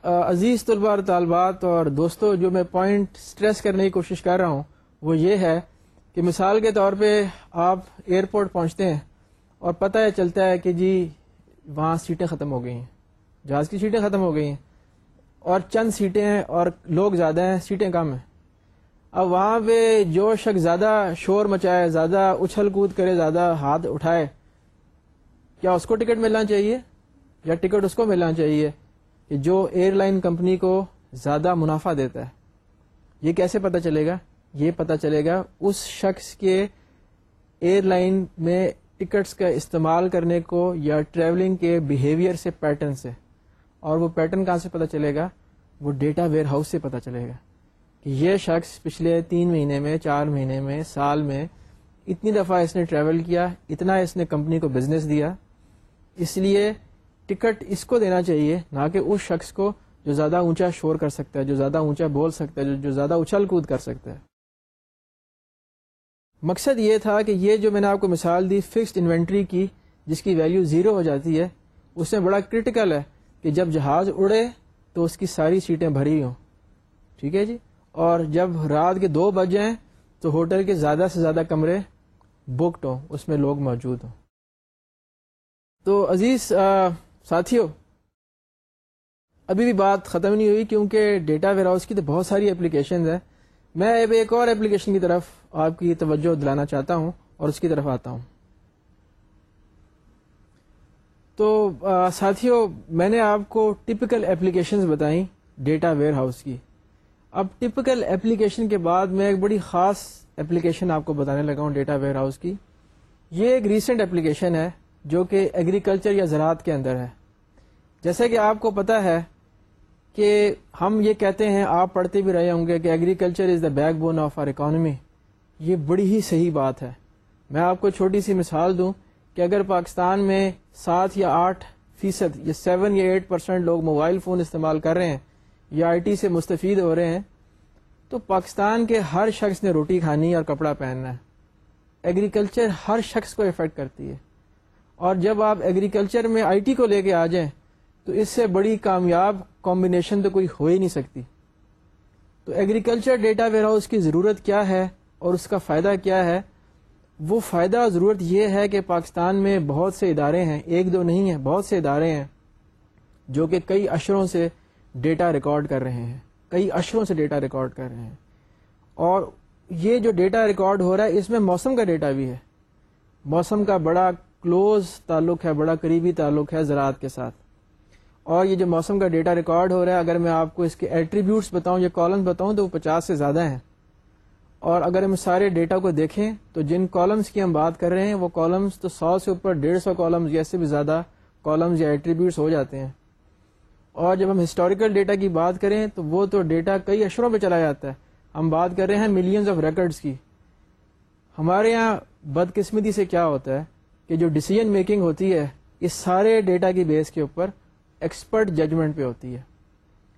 عزیز طلباء اور طالبات اور دوستوں جو میں پوائنٹ سٹریس کرنے کی کوشش کر رہا ہوں، وہ یہ ہے کہ مثال کے طور پہ آپ ایئرپورٹ پہنچتے ہیں اور پتہ چلتا ہے کہ جی وہاں سیٹیں ختم ہو گئی ہیں۔ جہاز کی سیٹیں ختم ہو گئی ہیں۔ اور چند سیٹیں ہیں اور لوگ زیادہ ہیں، سیٹیں کم ہیں۔ اب وہاں پہ جو شخص زیادہ شور مچائے، زیادہ اچھل کود کرے، زیادہ ہاتھ اٹھائے، کیا اس کو ٹکٹ ملنا چاہیے؟ یا ٹکٹ اس کو ملنا چاہیے کہ جو ایئر لائن کمپنی کو زیادہ منافع دیتا ہے؟ یہ کیسے پتہ چلے گا؟ یہ پتہ چلے گا اس شخص کے ایئر لائن میں ٹکٹس کا استعمال کرنے کو یا ٹریولنگ کے بیہیویئر سے پیٹرن سے۔ اور وہ پیٹرن کہاں سے پتہ چلے گا؟ وہ ڈیٹا ویئر ہاؤس سے پتہ چلے گا کہ یہ شخص پچھلے تین مہینے میں، چار مہینے میں، سال میں اتنی دفعہ اس نے ٹریول کیا، اتنا اس نے کمپنی کو بزنس دیا۔ اس لیے ٹکٹ اس کو دینا چاہیے، نہ کہ اس شخص کو جو زیادہ اونچا شور کر سکتا ہے، جو زیادہ اونچا بول سکتا ہے، جو زیادہ اچھل کود کر سکتا ہے۔ مقصد یہ تھا کہ یہ جو میں نے آپ کو مثال دی فکسڈ انوینٹری کی، جس کی ویلیو زیرو ہو جاتی ہے، اس میں بڑا کرٹیکل ہے۔ کہ جب جہاز اڑے تو اس کی ساری سیٹیں بھری ہوں۔ ٹھیک ہے جی؟ اور جب رات کے دو بج جائیں تو ہوٹل کے زیادہ سے زیادہ کمرے بکڈ ہوں، اس میں لوگ موجود ہوں۔ تو عزیز ساتھیوں، ابھی بھی بات ختم نہیں ہوئی کیونکہ ڈیٹا ویئر ہاؤس کی تو بہت ساری اپلیکیشنز ہیں۔ میں اب ایک اور اپلیکیشن کی طرف آپ کی توجہ دلانا چاہتا ہوں اور اس کی طرف آتا ہوں۔ تو ساتھیوں میں نے آپ کو ٹپکل اپلیکیشنز بتائیں ڈیٹا ویئر ہاؤس کی۔ اب ٹپکل اپلیکیشن کے بعد میں ایک بڑی خاص اپلیکیشن آپ کو بتانے لگا ہوں ڈیٹا ویئر ہاؤس کی۔ یہ ایک ریسنٹ اپلیکیشن ہے جو کہ ایگریکلچر یا زراعت کے اندر ہے۔ جیسے کہ آپ کو پتا ہے کہ ہم یہ کہتے ہیں، آپ پڑھتے بھی رہے ہوں گے کہ agriculture is the backbone of our economy یہ بڑی ہی صحیح بات ہے۔ میں آپ کو چھوٹی سی مثال دوں۔ کہ اگر پاکستان میں سات یا آٹھ فیصد یا سیون یا ایٹ پرسینٹ لوگ موبائل فون استعمال کر رہے ہیں یا آئی ٹی سے مستفید ہو رہے ہیں، تو پاکستان کے ہر شخص نے روٹی کھانی اور کپڑا پہننا ہے۔ ایگریکلچر ہر شخص کو افیکٹ کرتی ہے۔ اور جب آپ ایگریکلچر میں آئی ٹی کو لے کے آ جائیں، تو اس سے بڑی کامیاب کمبینیشن تو کوئی ہو ہی نہیں سکتی۔ تو ایگریکلچر ڈیٹا ویئر ہاؤس کی ضرورت کیا ہے اور اس کا فائدہ کیا ہے؟ وہ فائدہ ضرورت یہ ہے کہ پاکستان میں بہت سے ادارے ہیں، ایک دو نہیں ہیں، بہت سے ادارے ہیں جو کہ کئی اشروں سے ڈیٹا ریکارڈ کر رہے ہیں، کئی اشروں سے ڈیٹا ریکارڈ کر رہے ہیں۔ اور یہ جو ڈیٹا ریکارڈ ہو رہا ہے، اس میں موسم کا ڈیٹا بھی ہے۔ موسم کا بڑا کلوز تعلق ہے، بڑا قریبی تعلق ہے زراعت کے ساتھ۔ اور یہ جو موسم کا ڈیٹا ریکارڈ ہو رہا ہے، اگر میں آپ کو اس کے ایٹریبیوٹس بتاؤں یا کالمس بتاؤں، تو وہ پچاس سے زیادہ ہیں۔ اور اگر ہم سارے ڈیٹا کو دیکھیں تو جن کالمس کی ہم بات کر رہے ہیں، وہ کالمس تو سو سے اوپر ڈیڑھ سو کالمس یا سے بھی زیادہ کالمز یا ایٹریبیوٹس ہو جاتے ہیں۔ اور جب ہم ہسٹوریکل ڈیٹا کی بات کریں تو وہ تو ڈیٹا کئی اشروں پہ چلا جاتا ہے۔ ہم بات کر رہے ہیں ملینز آف ریکڈس کی۔ ہمارے یہاں بدقسمتی سے کیا ہوتا ہے کہ جو ڈسیزن میکنگ ہوتی ہے اس سارے ڈیٹا کی بیس کے اوپر ایکسپرٹ ججمنٹ پہ ہوتی ہے۔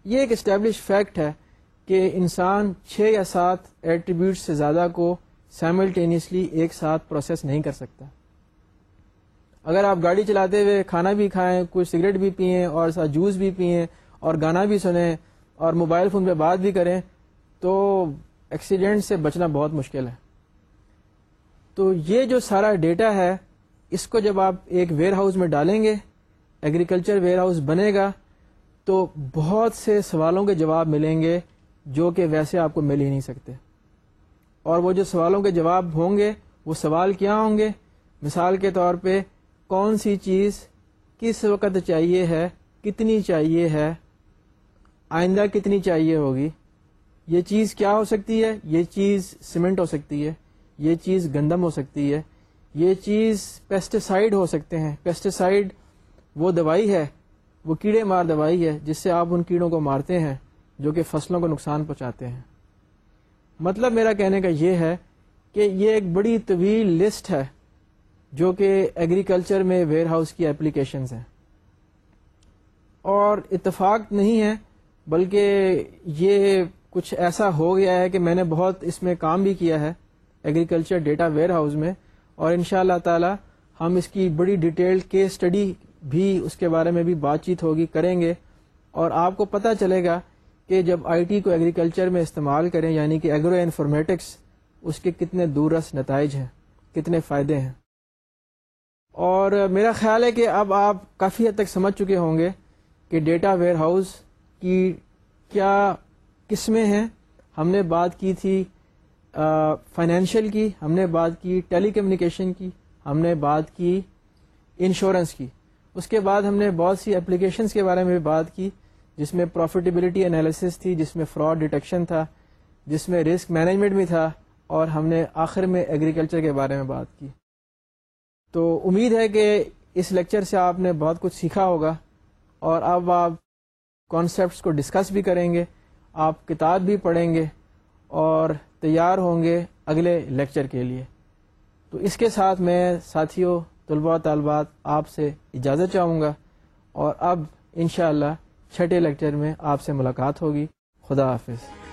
یہ ایک اسٹیبلش فیکٹ ہے۔ کہ انسان چھ یا سات ایٹریبیوٹ سے زیادہ کو سائملٹینیسلی ایک ساتھ پروسیس نہیں کر سکتا۔ اگر آپ گاڑی چلاتے ہوئے کھانا بھی کھائیں، کچھ سگریٹ بھی پئیں، اور ساتھ جوس بھی پئیں، اور گانا بھی سنیں، اور موبائل فون پہ بات بھی کریں، تو ایکسیڈنٹ سے بچنا بہت مشکل ہے۔ تو یہ جو سارا ڈیٹا ہے، اس کو جب آپ ایک ویئر ہاؤس میں ڈالیں گے ایگریکلچر ویئر ہاؤس بنے گا، تو بہت سے سوالوں کے جواب ملیں گے۔ جو کہ ویسے آپ کو مل ہی نہیں سکتے۔ اور وہ جو سوالوں کے جواب ہوں گے، وہ سوال کیا ہوں گے؟ مثال کے طور پہ، کون سی چیز کس وقت چاہیے ہے؟ کتنی چاہیے ہے؟ آئندہ کتنی چاہیے ہوگی؟ یہ چیز کیا ہو سکتی ہے؟ یہ چیز سیمنٹ ہو سکتی ہے۔ یہ چیز گندم ہو سکتی ہے۔ یہ چیز پیسٹیسائڈ ہو سکتے ہیں۔ پیسٹیسائڈ وہ دوائی ہے، وہ کیڑے مار دوائی ہے، جس سے آپ ان کیڑوں کو مارتے ہیں۔ جو کہ فصلوں کو نقصان پہنچاتے ہیں۔ مطلب میرا کہنے کا یہ ہے کہ یہ ایک بڑی طویل لسٹ ہے جو کہ ایگریکلچر میں ویئر ہاؤس کی اپلیکیشنز ہیں۔ اور اتفاق نہیں ہے، بلکہ یہ کچھ ایسا ہو گیا ہے کہ میں نے بہت اس میں کام بھی کیا ہے ایگریکلچر ڈیٹا ویئر ہاؤس میں۔ اور ان شاء اللہ تعالی ہم اس کی بڑی ڈیٹیل کے اسٹڈی بھی اس کے بارے میں بھی بات چیت ہوگی، کریں گے۔ اور آپ کو پتہ چلے گا کہ جب آئی ٹی کو ایگریکلچر میں استعمال کریں یعنی کہ ایگرو انفارمیٹکس اس کے کتنے دورس نتائج ہیں، کتنے فائدے ہیں۔ اور میرا خیال ہے کہ اب آپ کافی حد تک سمجھ چکے ہوں گے کہ ڈیٹا ویئر ہاؤس کی کیا قسمیں ہیں۔ ہم نے بات کی تھی فائنینشیل کی، ہم نے بات کی ٹیلی کمیونیکیشن کی، ہم نے بات کی انشورنس کی۔ اس کے بعد ہم نے بہت سی اپلیکیشنس کے بارے میں بات کی۔ جس میں پروفیٹیبلٹی انالیسس تھی، جس میں فراڈ ڈیٹیکشن تھا، جس میں رسک مینجمنٹ بھی تھا، اور ہم نے آخر میں ایگریکلچر کے بارے میں بات کی۔ تو امید ہے کہ اس لیکچر سے آپ نے بہت کچھ سیکھا ہوگا، اور اب آپ کانسیپٹس کو ڈسکس بھی کریں گے، آپ کتاب بھی پڑھیں گے، اور تیار ہوں گے اگلے لیکچر کے لیے۔ تو اس کے ساتھ میں ساتھیوں طلباء طالبات، آپ سے اجازت چاہوں گا، اور اب انشاءاللہ چھٹے لیکچر میں آپ سے ملاقات ہوگی. خدا حافظ.